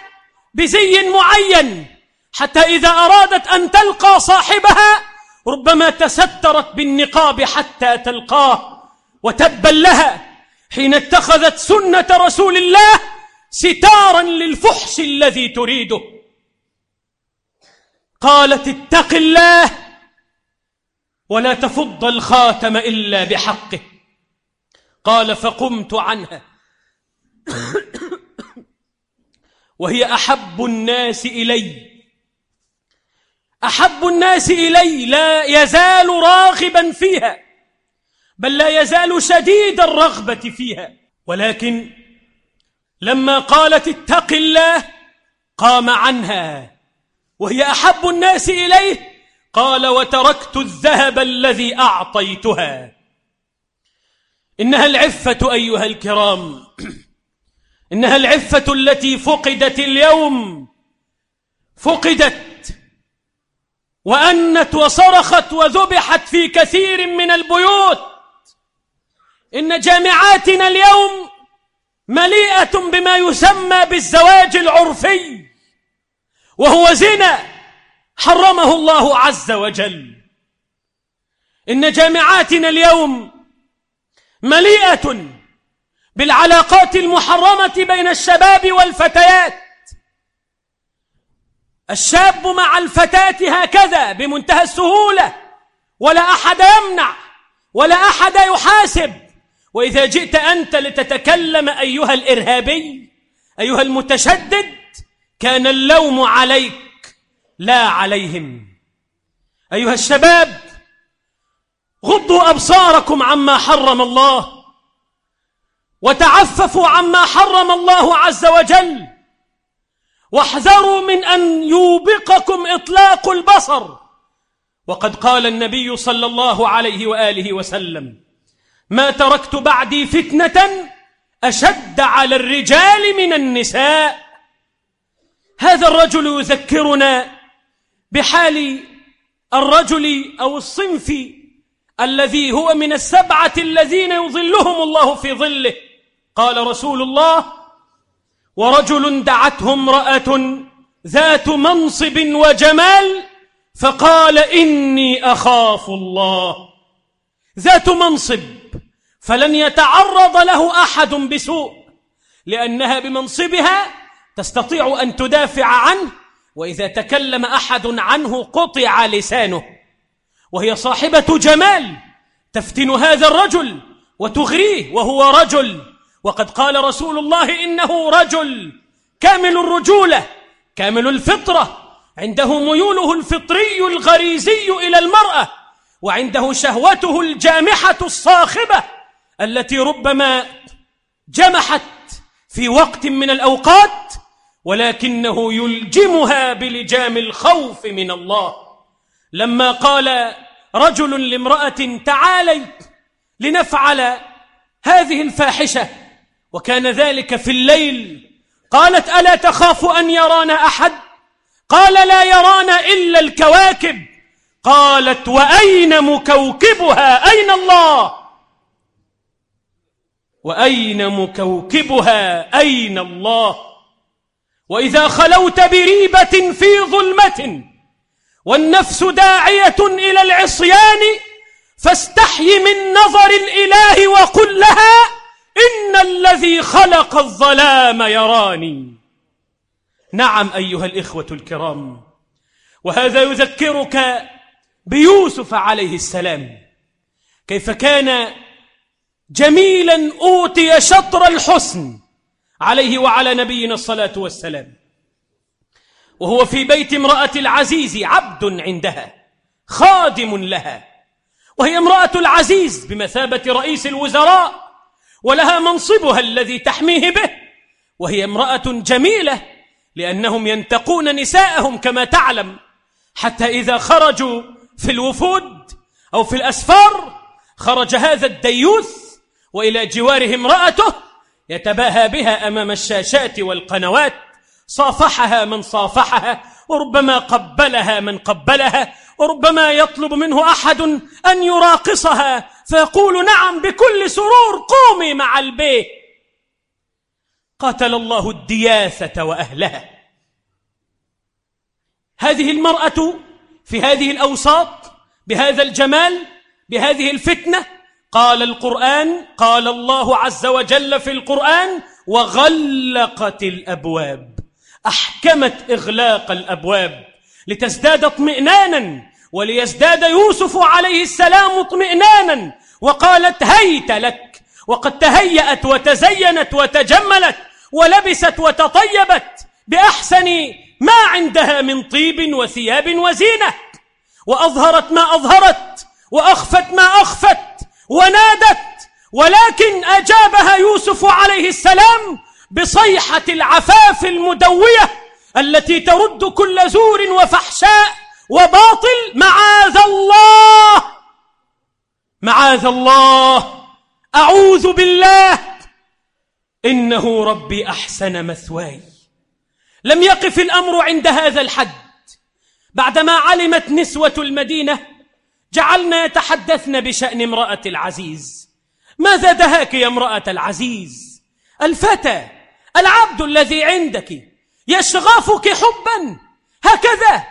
بزي معين حتى إذا أرادت أن تلقى صاحبها ربما تسترت بالنقاب حتى تلقاه وتبا لها حين اتخذت سنة رسول الله ستارا للفحش الذي تريده. قالت اتق الله ولا تفض الخاتم إلا بحقه. قال فقمت عنها. وهي أحب الناس إلي. أحب الناس إلي لا يزال راغبا فيها بل لا يزال شديد الرغبة فيها. ولكن لما قالت اتق الله قام عنها. وهي أحب الناس إليه قال وتركت الذهب الذي أعطيتها. إنها العفة أيها الكرام. إنها العفة التي فقدت اليوم. فقدت. وأنت وصرخت وذبحت في كثير من البيوت. إن جامعاتنا اليوم مليئة بما يسمى بالزواج العرفي. وهو زنا. حرمه الله عز وجل. إن جامعاتنا اليوم مليئة بالعلاقات المحرمة بين الشباب والفتيات. الشاب مع الفتاة هكذا بمنتهى السهولة ولا أحد يمنع ولا أحد يحاسب. وإذا جئت أنت لتتكلم أيها الإرهابي أيها المتشدد كان اللوم عليك لا عليهم. أيها الشباب غضوا أبصاركم عما حرم الله وتعففوا عما حرم الله عز وجل واحذروا من أن يوبقكم إطلاق البصر وقد قال النبي صلى الله عليه وآله وسلم ما تركت بعدي فتنة أشد على الرجال من النساء هذا الرجل يذكرنا بحال الرجل أو الصنف الذي هو من السبعة الذين يظلهم الله في ظله. قال رسول الله ورجل دعته امرأة ذات منصب وجمال فقال إني أخاف الله. ذات منصب فلن يتعرض له أحد بسوء لأنها بمنصبها تستطيع أن تدافع عنه وإذا تكلم أحد عنه قطع لسانه. وهي صاحبة جمال تفتن هذا الرجل وتغريه وهو رجل. وقد قال رسول الله إنه رجل. كامل الرجولة كامل الفطرة. عنده ميوله الفطري الغريزي إلى المرأة وعنده شهوته الجامحة الصاخبة التي ربما جمحت في وقت من الأوقات ولكنه يلجمها بلجام الخوف من الله. لما قال رجل لامرأة تعالي لنفعل هذه الفاحشة وكان ذلك في الليل قالت ألا تخاف أن يرانا أحد؟ قال لا يرانا إلا الكواكب. قالت وأين مكوكبها؟ أين الله؟ وأين مكوكبها؟ أين الله؟ وإذا خلوت بريبة في ظلمة والنفس داعية إلى العصيان فاستحي من نظر الإله وقل لها إن الذي خلق الظلام يراني. نعم أيها الإخوة الكرام وهذا يذكرك بيوسف عليه السلام كيف كان جميلا أوتي شطر الحسن عليه وعلى نبينا الصلاة والسلام. وهو في بيت امرأة العزيز عبد عندها خادم لها. وهي امرأة العزيز بمثابة رئيس الوزراء ولها منصبها الذي تحميه به. وهي امرأة جميلة لأنهم ينتقون نساءهم كما تعلم حتى إذا خرجوا في الوفود أو في الأسفار خرج هذا الديوث وإلى جواره امرأته يتباهى بها أمام الشاشات والقنوات. صافحها من صافحها وربما قبلها من قبلها وربما يطلب منه أحد أن يراقصها فيقول نعم بكل سرور قومي مع البيت. قاتل الله الدياثة وأهلها. هذه المرأة في هذه الأوساط بهذا الجمال بهذه الفتنة قال القرآن قال الله عز وجل في القرآن وغلقت الأبواب. أحكمت إغلاق الأبواب لتزداد اطمئنانا وليزداد يوسف عليه السلام اطمئنانا وقالت هيت لك وقد تهيأت وتزينت وتجملت ولبست وتطيبت بأحسن ما عندها من طيب وثياب وزينة وأظهرت ما أظهرت وأخفت ما أخفت ونادت ولكن أجابها يوسف عليه السلام بصيحة العفاف المدوية التي ترد كل زور وفحشاء وباطل معاذ الله. معاذ الله. أعوذ بالله. إنه ربي أحسن مثواي. لم يقف الأمر عند هذا الحد. بعدما علمت نسوة المدينة جعلنا يتحدثن بشأن امرأة العزيز. ماذا دهاك يا امرأة العزيز؟ الفتى العبد الذي عندك يشغفك حبا. هكذا.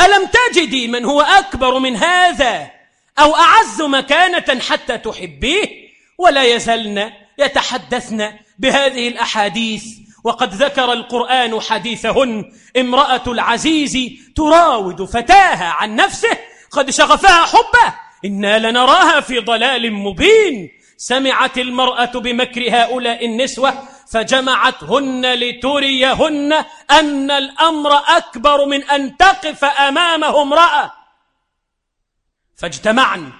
ألم تجدي من هو أكبر من هذا؟ أو أعز مكانة حتى تحبيه؟ ولا يزلن يتحدثن بهذه الأحاديث. وقد ذكر القرآن حديثهن امرأة العزيز تراود فتاها عن نفسه. قد شغفها حبه. إنا لنراها في ضلال مبين. سمعت المرأة بمكر هؤلاء النسوة فجمعتهن لتريهن أن الأمر أكبر من أن تقف أمامه امرأة. فاجتمعن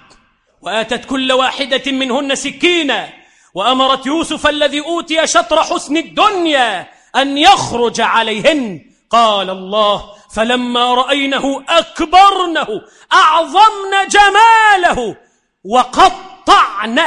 وآتت كل واحدة منهن سكينا وأمرت يوسف الذي أوتي شطر حسن الدنيا أن يخرج عليهن. قال الله فلما رأينه أكبرنه أعظمن جماله وقطعن.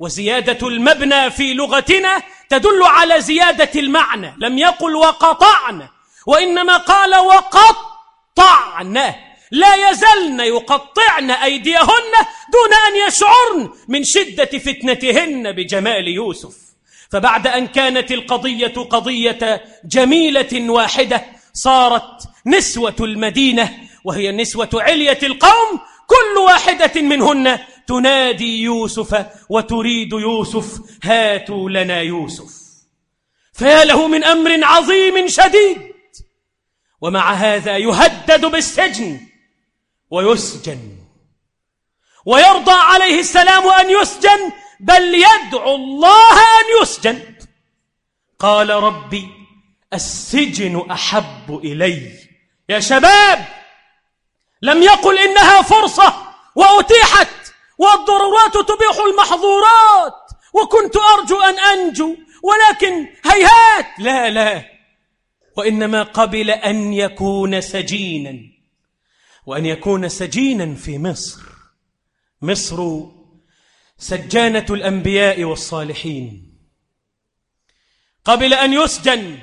وزيادة المبنى في لغتنا تدل على زيادة المعنى. لم يقل وقطعن وإنما قال وقطعن. لا يزلن يقطعن أيديهن دون أن يشعرن من شدة فتنتهن بجمال يوسف. فبعد أن كانت القضية قضية جميلة واحدة صارت نسوة المدينة وهي نسوة علية القوم كل واحدة منهن تنادي يوسف وتريد يوسف هاتوا لنا يوسف. فيا له من أمر عظيم شديد ومع هذا يهدد بالسجن ويسجن. ويرضى عليه السلام أن يسجن بل يدعو الله أن يسجن. قال ربي السجن أحب إلي. يا شباب لم يقل إنها فرصة وأتيحت والضرورات تبيح المحظورات. وكنت أرجو أن أنجو ولكن هيهات. لا لا. وإنما قبل أن يكون سجينا. وأن يكون سجينا في مصر. مصر سجانة الأنبياء والصالحين. قبل أن يسجن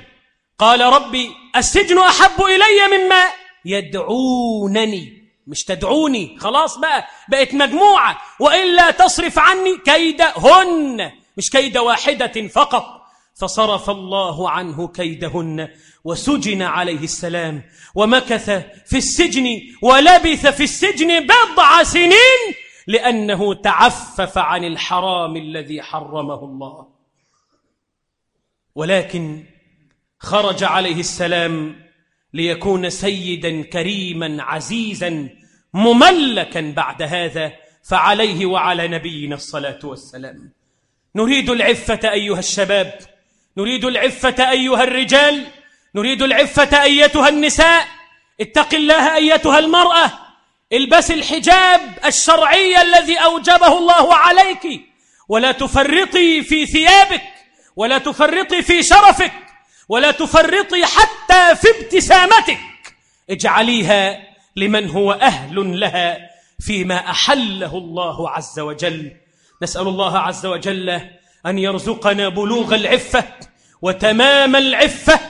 قال ربي السجن أحب إلي مما يدعونني. مش تدعوني. خلاص بقى بقت مجموعة. وإلا تصرف عني كيدهن مش كيد واحدة فقط. فصرف الله عنه كيدهن. وسجن عليه السلام. ومكث في السجن ولبث في السجن بضع سنين لأنه تعفف عن الحرام الذي حرمه الله. ولكن خرج عليه السلام ليكون سيدا كريما عزيزا مملكا بعد هذا فعليه وعلى نبينا الصلاة والسلام. نريد العفة أيها الشباب نريد العفة أيها الرجال نريد العفة أيتها النساء. اتق الله أيتها المرأة البس الحجاب الشرعي الذي أوجبه الله عليك ولا تفرطي في ثيابك ولا تفرطي في شرفك. ولا تفرطي حتى في ابتسامتك. اجعليها لمن هو أهل لها فيما أحله الله عز وجل. نسأل الله عز وجل أن يرزقنا بلوغ العفة وتمام العفة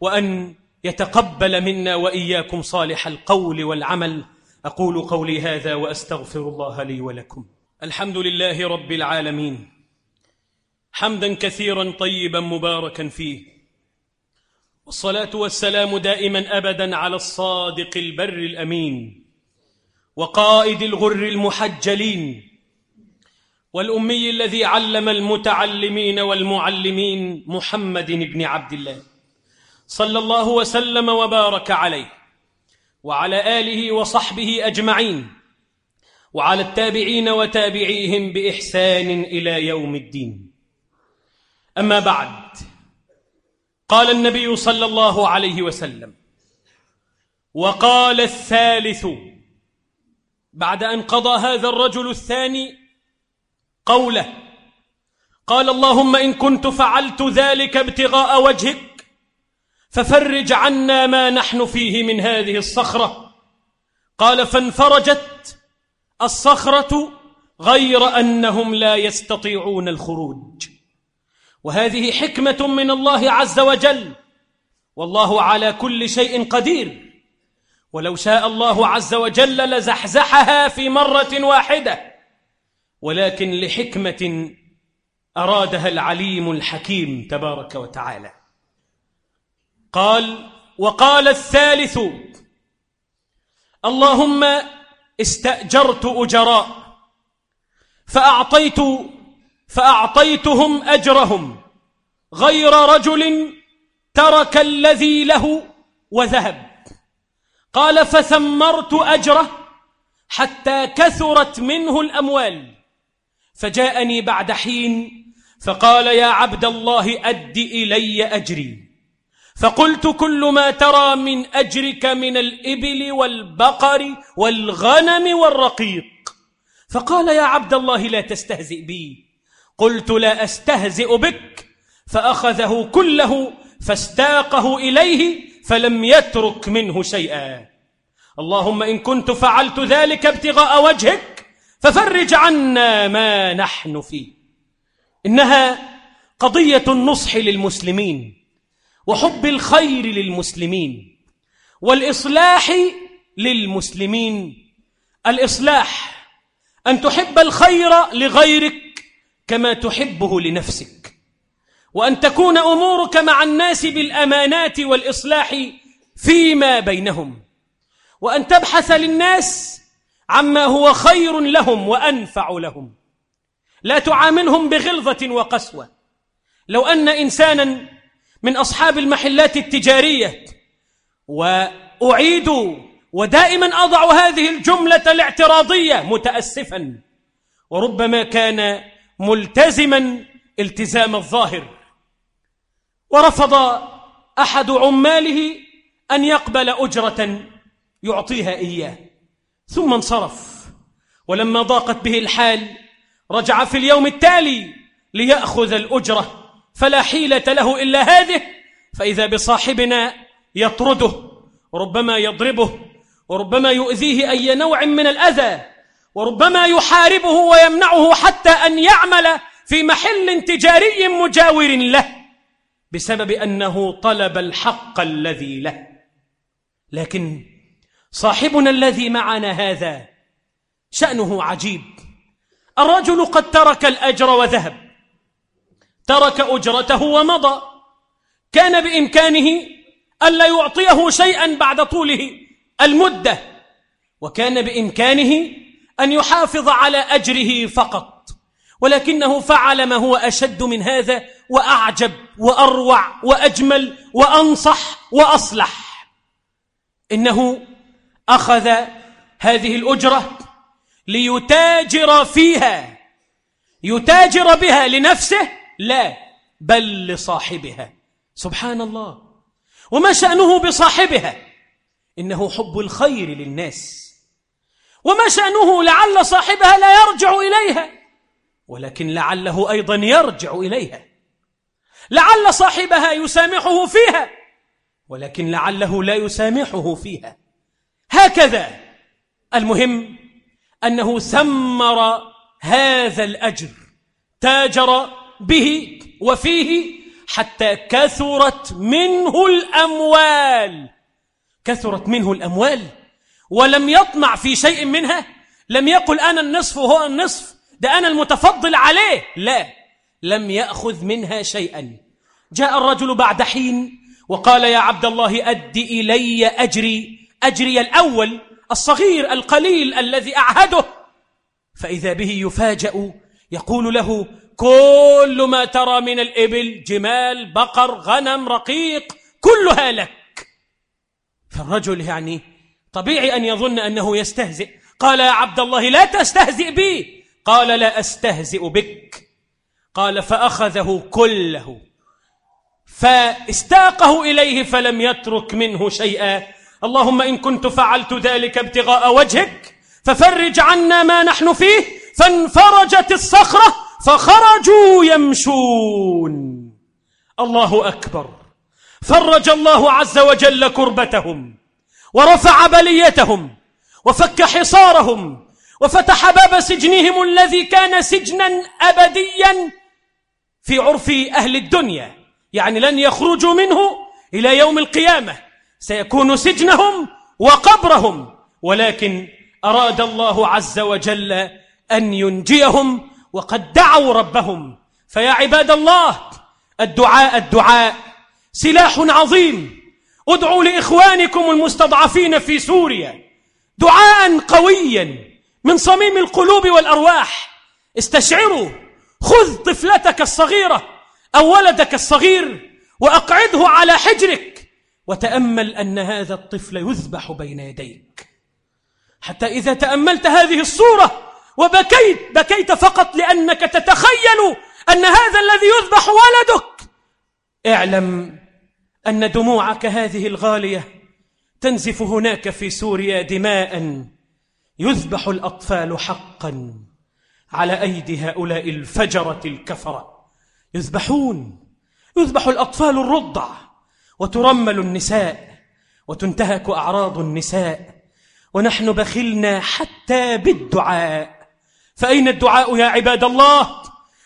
وأن يتقبل منا وإياكم صالح القول والعمل. أقول قولي هذا وأستغفر الله لي ولكم. الحمد لله رب العالمين. حمدا كثيرا طيبا مباركا فيه. والصلاة والسلام دائما أبدا على الصادق البر الأمين وقائد الغر المحجلين والأمي الذي علم المتعلمين والمعلمين محمد بن عبد الله صلى الله وسلم وبارك عليه وعلى آله وصحبه أجمعين وعلى التابعين وتابعيهم بإحسان إلى يوم الدين. أما بعد قال النبي صلى الله عليه وسلم وقال الثالث بعد أن قضى هذا الرجل الثاني قوله قال اللهم إن كنت فعلت ذلك ابتغاء وجهك ففرج عنا ما نحن فيه من هذه الصخرة. قال فانفرجت الصخرة غير أنهم لا يستطيعون الخروج. وهذه حكمة من الله عز وجل. والله على كل شيء قدير. ولو شاء الله عز وجل لزحزحها في مرة واحدة. ولكن لحكمة أرادها العليم الحكيم تبارك وتعالى. قال وقال الثالث اللهم استأجرت أجراء فأعطيت فأعطيتهم أجرهم غير رجل ترك الذي له وذهب. قال فثمرت أجره حتى كثرت منه الأموال. فجاءني بعد حين فقال يا عبد الله أد إلي أجري. فقلت كل ما ترى من أجرك من الإبل والبقر والغنم والرقيق. فقال يا عبد الله لا تستهزئ بي. قلت لا أستهزئ بك فأخذه كله فاستاقه إليه فلم يترك منه شيئا. اللهم إن كنت فعلت ذلك ابتغاء وجهك ففرج عنا ما نحن فيه. إنها قضية النصح للمسلمين وحب الخير للمسلمين والإصلاح للمسلمين. الإصلاح أن تحب الخير لغيرك كما تحبه لنفسك. وأن تكون أمورك مع الناس بالأمانات والإصلاح فيما بينهم. وأن تبحث للناس عما هو خير لهم وأنفع لهم. لا تعاملهم بغلظة وقسوة. لو أن إنسانا من أصحاب المحلات التجارية وأعيد ودائما أضع هذه الجملة الاعتراضية متأسفا وربما كان ملتزما التزام الظاهر. ورفض أحد عماله أن يقبل أجرة يعطيها إياه. ثم انصرف. ولما ضاقت به الحال رجع في اليوم التالي ليأخذ الأجرة. فلا حيلة له إلا هذه فإذا بصاحبنا يطرده وربما يضربه وربما يؤذيه أي نوع من الأذى. وربما يحاربه ويمنعه حتى أن يعمل في محل تجاري مجاور له بسبب أنه طلب الحق الذي له. لكن صاحبنا الذي معنا هذا شأنه عجيب. الرجل قد ترك الأجر وذهب ترك أجرته ومضى. كان بإمكانه ألا يعطيه شيئا بعد طوله المدة وكان بإمكانه أن يحافظ على أجره فقط ولكنه فعل ما هو أشد من هذا وأعجب وأروع وأجمل وأنصح وأصلح. إنه أخذ هذه الأجرة ليتاجر فيها يتاجر بها لنفسه لا بل لصاحبها. سبحان الله. وما شأنه بصاحبها؟ إنه حب الخير للناس. وما شأنه لعل صاحبها لا يرجع إليها ولكن لعله أيضا يرجع إليها. لعل صاحبها يسامحه فيها ولكن لعله لا يسامحه فيها. هكذا المهم أنه ثمر هذا الأجر تاجر به وفيه حتى كثرت منه الأموال. كثرت منه الأموال. ولم يطمع في شيء منها؟ لم يقل أنا النصف وهو النصف؟ ده أنا المتفضل عليه؟ لا. لم يأخذ منها شيئا. جاء الرجل بعد حين وقال يا عبد الله أد إلي أجري. أجري الأول الصغير القليل الذي أعهده. فإذا به يفاجأ يقول له كل ما ترى من الإبل جمال بقر غنم رقيق كلها لك. فالرجل يعني طبيعي أن يظن أنه يستهزئ. قال يا عبد الله لا تستهزئ بي. قال لا أستهزئ بك. قال فأخذه كله. فاستاقه إليه فلم يترك منه شيئا. اللهم إن كنت فعلت ذلك ابتغاء وجهك ففرج عنا ما نحن فيه. فانفرجت الصخرة فخرجوا يمشون. الله أكبر. فرج الله عز وجل كربتهم. ورفع بليتهم وفك حصارهم وفتح باب سجنهم الذي كان سجنا أبديا في عرف أهل الدنيا. يعني لن يخرجوا منه إلى يوم القيامة. سيكون سجنهم وقبرهم. ولكن أراد الله عز وجل أن ينجيهم وقد دعوا ربهم. فيا عباد الله الدعاء الدعاء سلاح عظيم. ادعوا لإخوانكم المستضعفين في سوريا دعاء قويا من صميم القلوب والأرواح. استشعروا خذ طفلتك الصغيرة أو ولدك الصغير وأقعده على حجرك وتأمل أن هذا الطفل يذبح بين يديك. حتى إذا تأملت هذه الصورة وبكيت بكيت فقط لأنك تتخيل أن هذا الذي يذبح ولدك. اعلم أن دموعك هذه الغالية تنزف هناك في سوريا دماء يذبح الأطفال حقا على أيدي هؤلاء الفجرة الكفرة. يذبحون يذبح الأطفال الرضع وترمل النساء وتنتهك أعراض النساء ونحن بخلنا حتى بالدعاء. فأين الدعاء يا عباد الله؟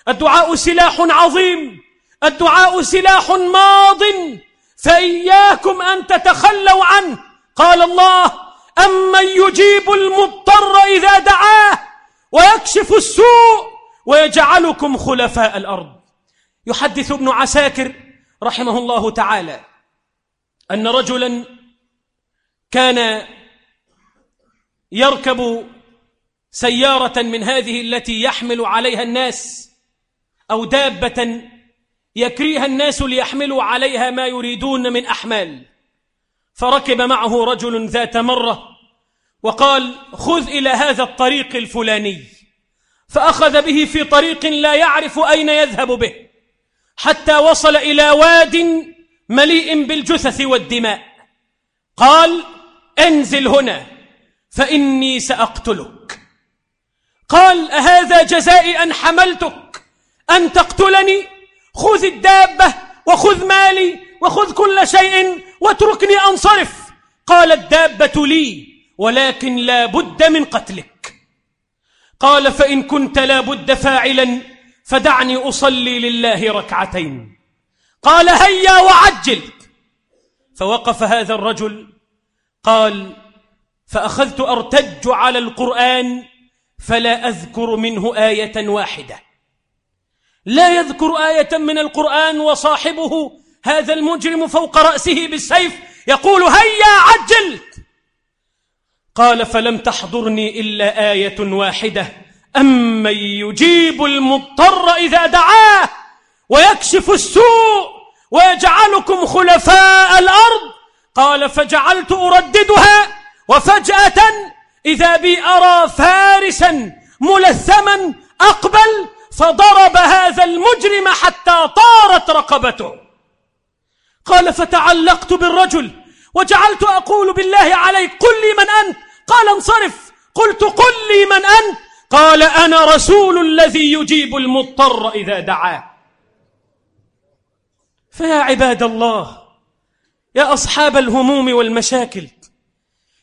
الدعاء سلاح عظيم الدعاء سلاح ماض. فإياكم أن تتخلوا عنه. قال الله أمن يجيب المضطر إذا دعاه ويكشف السوء ويجعلكم خلفاء الأرض. يحدث ابن عساكر رحمه الله تعالى أن رجلا كان يركب سيارة من هذه التي يحمل عليها الناس أو دابة يكريها الناس ليحملوا عليها ما يريدون من أحمال. فركب معه رجل ذات مرة وقال خذ إلى هذا الطريق الفلاني. فأخذ به في طريق لا يعرف أين يذهب به حتى وصل إلى واد مليء بالجثث والدماء. قال انزل هنا فإني سأقتلك. قال أهذا جزائي أن حملتك أن تقتلني؟ خذ الدابة وخذ مالي وخذ كل شيء واتركني أنصرف. قال الدابة لي ولكن لا بد من قتلك. قال فإن كنت لا بد فاعلا فدعني أصلي لله ركعتين. قال هيا وعجل. فوقف هذا الرجل قال فأخذت أرتج على القرآن فلا أذكر منه آية واحدة. لا يذكر آية من القرآن وصاحبه هذا المجرم فوق رأسه بالسيف يقول هيا عجلت قال فلم تحضرني إلا آية واحدة. أمن يجيب المضطر إذا دعاه ويكشف السوء ويجعلكم خلفاء الأرض. قال فجعلت أرددها وفجأة إذا بي أرى فارسا ملثما أقبل فضرب هذا المجرم حتى طارت رقبته. قال فتعلقت بالرجل وجعلت أقول بالله عليك قل لي من أنت. قال انصرف. قلت قل لي من أنت. قال أنا رسول الذي يجيب المضطر إذا دعاه. فيا عباد الله يا أصحاب الهموم والمشاكل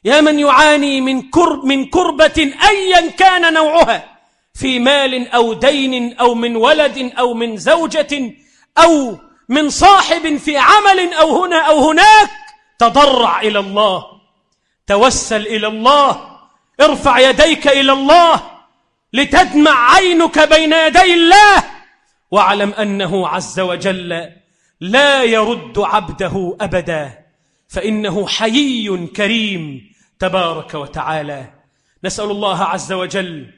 يا من يعاني من كرب من كربة أيا كان نوعها في مال أو دين أو من ولد أو من زوجة أو من صاحب في عمل أو هنا أو هناك تضرع إلى الله توسل إلى الله ارفع يديك إلى الله لتدمع عينك بين يدي الله واعلم أنه عز وجل لا يرد عبده أبدا فإنه حيي كريم تبارك وتعالى. نسأل الله عز وجل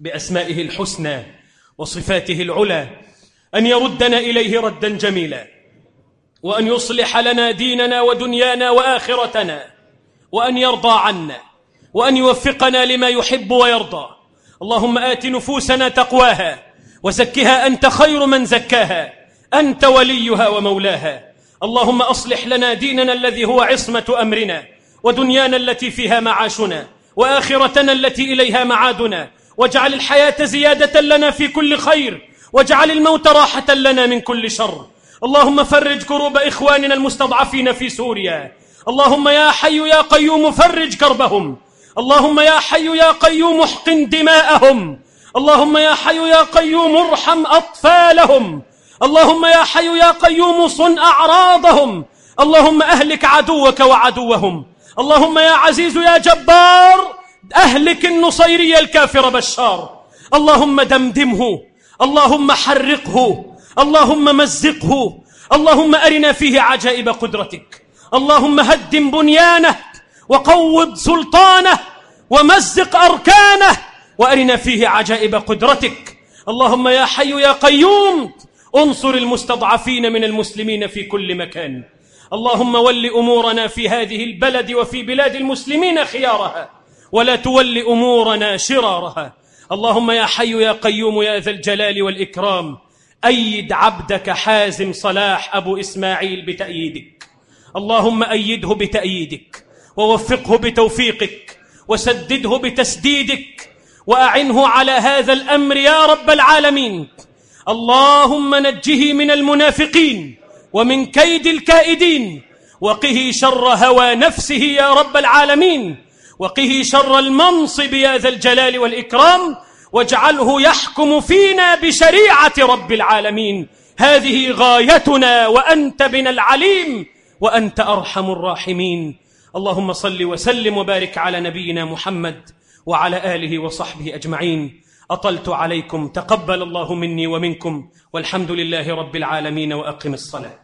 بأسمائه الحسنى وصفاته العلى أن يردنا إليه ردا جميلا وأن يصلح لنا ديننا ودنيانا وآخرتنا وأن يرضى عنا وأن يوفقنا لما يحب ويرضى. اللهم آت نفوسنا تقواها وزكها أنت خير من زكاها أنت وليها ومولاها. اللهم أصلح لنا ديننا الذي هو عصمة أمرنا ودنيانا التي فيها معاشنا وآخرتنا التي إليها معادنا واجعل الحياة زيادة لنا في كل خير. واجعل الموت راحة لنا من كل شر. اللهم فرج كروب إخواننا المستضعفين في سوريا. اللهم يا حي يا قيوم فرج كربهم. اللهم يا حي يا قيوم احقن دماءهم. اللهم يا حي يا قيوم ارحم أطفالهم. اللهم يا حي يا قيوم صن أعراضهم. اللهم أهلك عدوك وعدوهم. اللهم يا عزيز يا جبار أهلك النصيري الكافر بشار. اللهم دمدمه اللهم حرقه اللهم مزقه اللهم أرنا فيه عجائب قدرتك. اللهم هدم بنيانه وقوض سلطانه ومزق أركانه وأرنا فيه عجائب قدرتك. اللهم يا حي يا قيوم انصر المستضعفين من المسلمين في كل مكان. اللهم ول أمورنا في هذه البلد وفي بلاد المسلمين خيارها. ولا تول أمورنا شرارها. اللهم يا حي يا قيوم يا ذا الجلال والإكرام أيد عبدك حازم صلاح أبو إسماعيل بتأييدك. اللهم أيده بتأييدك ووفقه بتوفيقك وسدده بتسديدك وأعنه على هذا الأمر يا رب العالمين. اللهم نجه من المنافقين ومن كيد الكائدين وقه شر هوى نفسه يا رب العالمين. وقه شر المنصب يا ذا الجلال والإكرام واجعله يحكم فينا بشريعة رب العالمين. هذه غايتنا وأنت بنا العليم وأنت أرحم الراحمين. اللهم صل وسلم وبارك على نبينا محمد وعلى آله وصحبه أجمعين. أطلت عليكم. تقبل الله مني ومنكم. والحمد لله رب العالمين وأقم الصلاة.